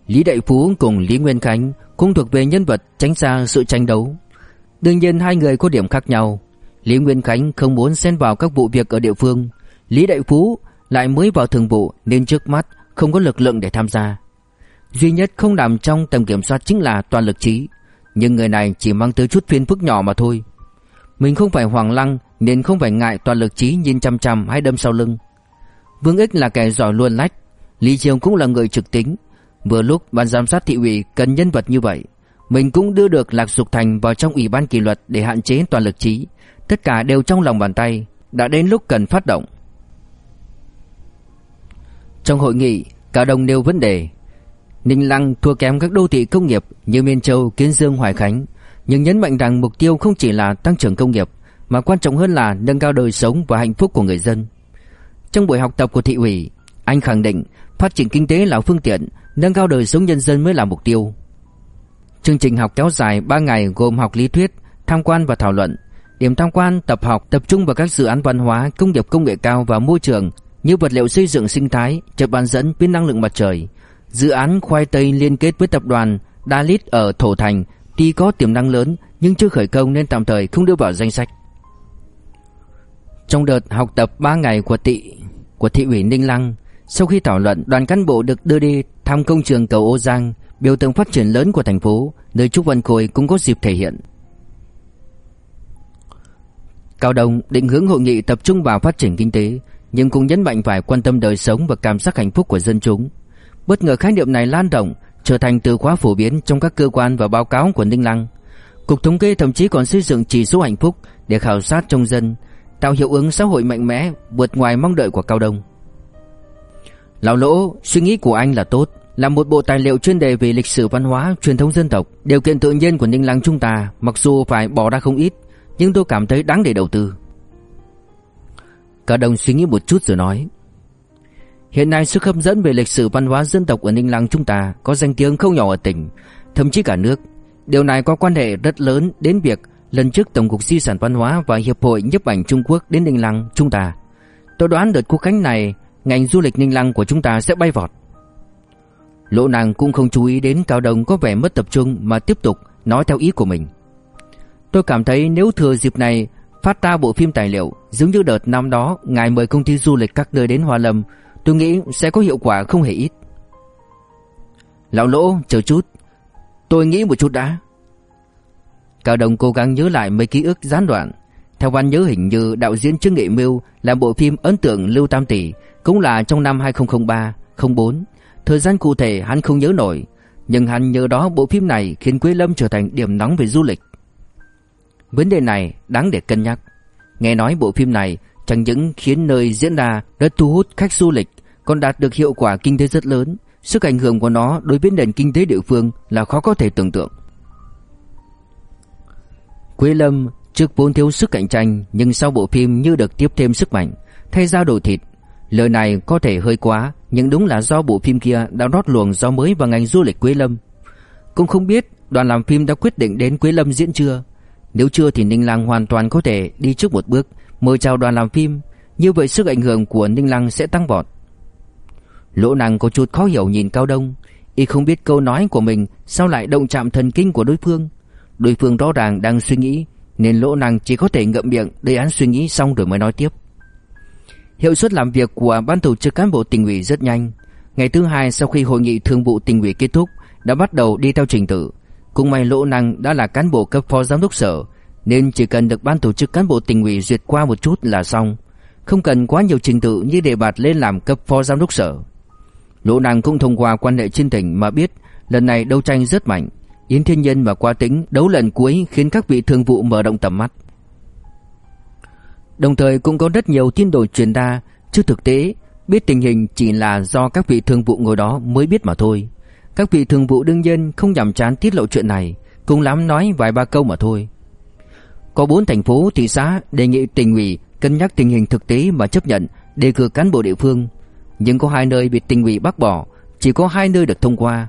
Lý Đại Phú cùng Lý Nguyên Khánh Cũng thuộc về nhân vật tránh xa sự tranh đấu. Đương nhiên hai người có điểm khác nhau. Lý Nguyên Khánh không muốn xen vào các vụ việc ở địa phương. Lý Đại Phú lại mới vào thường vụ Nên trước mắt không có lực lượng để tham gia. Duy nhất không nằm trong tầm kiểm soát chính là toàn lực trí nhưng người này chỉ mang tới chút phiền phức nhỏ mà thôi. Mình không phải hoàng lăng, Nên không phải ngại toàn lực trí nhìn chăm chăm hay đâm sau lưng. Vương Ích là kẻ giỏi luôn lách, Lý Triều cũng là người trực tính. Vừa lúc ban giám sát thị ủy cần nhân vật như vậy, Mình cũng đưa được Lạc Dục Thành vào trong ủy ban kỷ luật để hạn chế toàn lực trí Tất cả đều trong lòng bàn tay, Đã đến lúc cần phát động. Trong hội nghị, Cả đồng nêu vấn đề. Ninh Lăng thua kém các đô thị công nghiệp như Miên Châu, Kiến Dương, Hoài Khánh Nhưng nhấn mạnh rằng mục tiêu không chỉ là tăng trưởng công nghiệp Mà quan trọng hơn là nâng cao đời sống và hạnh phúc của người dân. Trong buổi học tập của thị ủy Anh khẳng định phát triển kinh tế là phương tiện Nâng cao đời sống nhân dân mới là mục tiêu. Chương trình học kéo dài 3 ngày gồm học lý thuyết, tham quan và thảo luận. Điểm tham quan, tập học tập trung vào các dự án văn hóa, công nghiệp công nghệ cao và môi trường như vật liệu xây dựng sinh thái, chợ bán dẫn, pin năng lượng mặt trời. Dự án khoai tây liên kết với tập đoàn Dalit ở Thổ Thành tuy có tiềm năng lớn nhưng chưa khởi công nên tạm thời không đưa vào danh sách. Trong đợt học tập 3 ngày của thị của thị ủy Ninh Lăng, sau khi thảo luận, đoàn cán bộ được đưa đi thăm công trường cầu Ô Giang, biểu tượng phát triển lớn của thành phố, nơi Trúc Văn Khôi cũng có dịp thể hiện. Cao Đông định hướng hội nghị tập trung vào phát triển kinh tế, nhưng cũng nhấn mạnh phải quan tâm đời sống và cảm giác hạnh phúc của dân chúng. Bất ngờ khái niệm này lan rộng, trở thành từ khóa phổ biến trong các cơ quan và báo cáo của Ninh Lăng. Cục thống kê thậm chí còn xây dựng chỉ số hạnh phúc để khảo sát trong dân, tạo hiệu ứng xã hội mạnh mẽ vượt ngoài mong đợi của Cao Đông. Lão Lỗ, suy nghĩ của anh là tốt, là một bộ tài liệu chuyên đề về lịch sử văn hóa, truyền thống dân tộc, điều kiện tự nhiên của Ninh Lăng chúng ta, mặc dù phải bỏ ra không ít, nhưng tôi cảm thấy đáng để đầu tư. cao đông suy nghĩ một chút rồi nói. Hiện nay sức hấp dẫn về lịch sử văn hóa dân tộc ở Ninh Lăng chúng ta có danh tiếng không nhỏ ở tỉnh, thậm chí cả nước. Điều này có quan hệ rất lớn đến việc lần trước Tổng cục Di sản Văn hóa và Hiệp hội Nhấp ảnh Trung Quốc đến Ninh Lăng chúng ta. Tôi đoán đợt quốc khánh này, ngành du lịch Ninh Lăng của chúng ta sẽ bay vọt. Lỗ nàng cũng không chú ý đến Cao Đồng có vẻ mất tập trung mà tiếp tục nói theo ý của mình. Tôi cảm thấy nếu thừa dịp này phát ra bộ phim tài liệu giống như đợt năm đó ngài mời công ty du lịch các nơi đến Hoa Lâm, tôi nghĩ sẽ có hiệu quả không hề ít. Lão Lỗ, chờ chút. Tôi nghĩ một chút đã. Cao Đồng cố gắng nhớ lại mấy ký ức gián đoạn. Theo quan nhớ hình như đạo diễn Trương Nghệ Mưu làm bộ phim ấn tượng Lưu Tam Tỷ cũng là trong năm 2003, 04. Thời gian cụ thể hắn không nhớ nổi, nhưng hắn nhớ đó bộ phim này khiến Quế Lâm trở thành điểm nóng về du lịch. Vấn đề này đáng để cân nhắc. Nghe nói bộ phim này chẳng những khiến nơi diễn ra rất thu hút khách du lịch, còn đạt được hiệu quả kinh tế rất lớn. Sức ảnh hưởng của nó đối với nền kinh tế địa phương là khó có thể tưởng tượng. Quế Lâm trước vốn thiếu sức cạnh tranh nhưng sau bộ phim như được tiếp thêm sức mạnh, thay dao đổi thịt. Lời này có thể hơi quá, nhưng đúng là do bộ phim kia đã rót luồng gió mới vào ngành du lịch Quế Lâm. Cũng không biết đoàn làm phim đã quyết định đến Quế Lâm diễn chưa, nếu chưa thì Ninh Lang hoàn toàn có thể đi trước một bước Mời chào đoàn làm phim. Như vậy sức ảnh hưởng của Ninh Lăng sẽ tăng vọt. Lỗ năng có chút khó hiểu nhìn Cao Đông. Y không biết câu nói của mình Sao lại động chạm thần kinh của đối phương. Đối phương rõ ràng đang suy nghĩ, Nên lỗ năng chỉ có thể ngậm miệng Để án suy nghĩ xong rồi mới nói tiếp. Hiệu suất làm việc của ban tổ chức cán bộ tỉnh ủy rất nhanh. Ngày thứ hai sau khi hội nghị thường vụ tỉnh ủy kết thúc, Đã bắt đầu đi theo trình tự. Cũng may Lỗ Năng đã là cán bộ cấp phó giám đốc sở nên chỉ cần được ban tổ chức cán bộ tỉnh ủy duyệt qua một chút là xong. Không cần quá nhiều trình tự như đề bạt lên làm cấp phó giám đốc sở. Lỗ Năng cũng thông qua quan hệ trên tỉnh mà biết Lần này đấu tranh rất mạnh. Yến Thiên Nhân và Qua Tính đấu lần cuối khiến các vị thương vụ mở rộng tầm mắt. Đồng thời cũng có rất nhiều tin đồn truyền ra Chứ thực tế biết tình hình chỉ là do các vị thương vụ ngồi đó mới biết mà thôi. Các vị thường vụ đương nhiên không nhằm chán tiết lộ chuyện này, cùng lắm nói vài ba câu mà thôi. Có bốn thành phố thị xã đề nghị tỉnh ủy cân nhắc tình hình thực tế mà chấp nhận đề cử cán bộ địa phương, nhưng có hai nơi bị tỉnh ủy bác bỏ, chỉ có hai nơi được thông qua.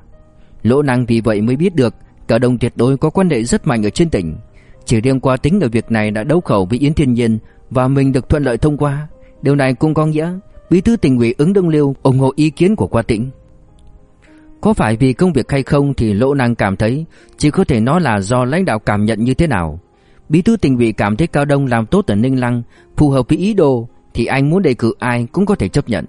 Lỗ Năng vì vậy mới biết được Cả đồng tuyệt đối có quan hệ rất mạnh ở trên tỉnh. Chỉ riêng qua tính ở việc này đã đấu khẩu với Yến Thiên Nhiên Và mình được thuận lợi thông qua. Điều này cũng có nghĩa Bí thư tỉnh ủy ứng Đông Liêu ủng hộ ý kiến của qua tỉnh. Có phải vì công việc hay không thì Lỗ Năng cảm thấy Chỉ có thể nói là do lãnh đạo cảm nhận như thế nào. Bí thư tỉnh ủy cảm thấy Cao Đông làm tốt ở Ninh Lăng, Phù hợp với ý đồ, Thì anh muốn đề cử ai cũng có thể chấp nhận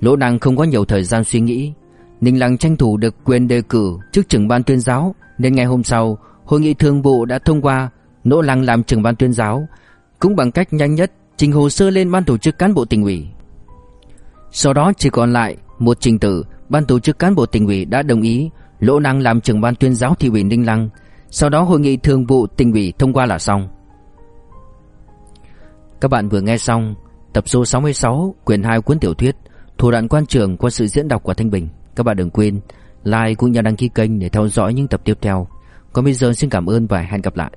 Lỗ Năng không có nhiều thời gian suy nghĩ Ninh Lăng tranh thủ được quyền đề cử trước trưởng ban tuyên giáo, nên ngày hôm sau, hội nghị thường vụ đã thông qua, Lỗ Lăng làm trưởng ban tuyên giáo, cũng bằng cách nhanh nhất trình hồ sơ lên ban tổ chức cán bộ tỉnh ủy. Sau đó chỉ còn lại một trình tự, ban tổ chức cán bộ tỉnh ủy đã đồng ý, Lỗ Năng làm trưởng ban tuyên giáo thị ủy Ninh Lăng. Sau đó hội nghị thường vụ tỉnh ủy thông qua là xong. Các bạn vừa nghe xong tập số 66 quyển 2 cuốn tiểu thuyết Thủ đoạn quan trường qua sự diễn đọc của Thanh Bình. Các bạn đừng quên like cũng như đăng ký kênh để theo dõi những tập tiếp theo. Còn bây giờ xin cảm ơn và hẹn gặp lại.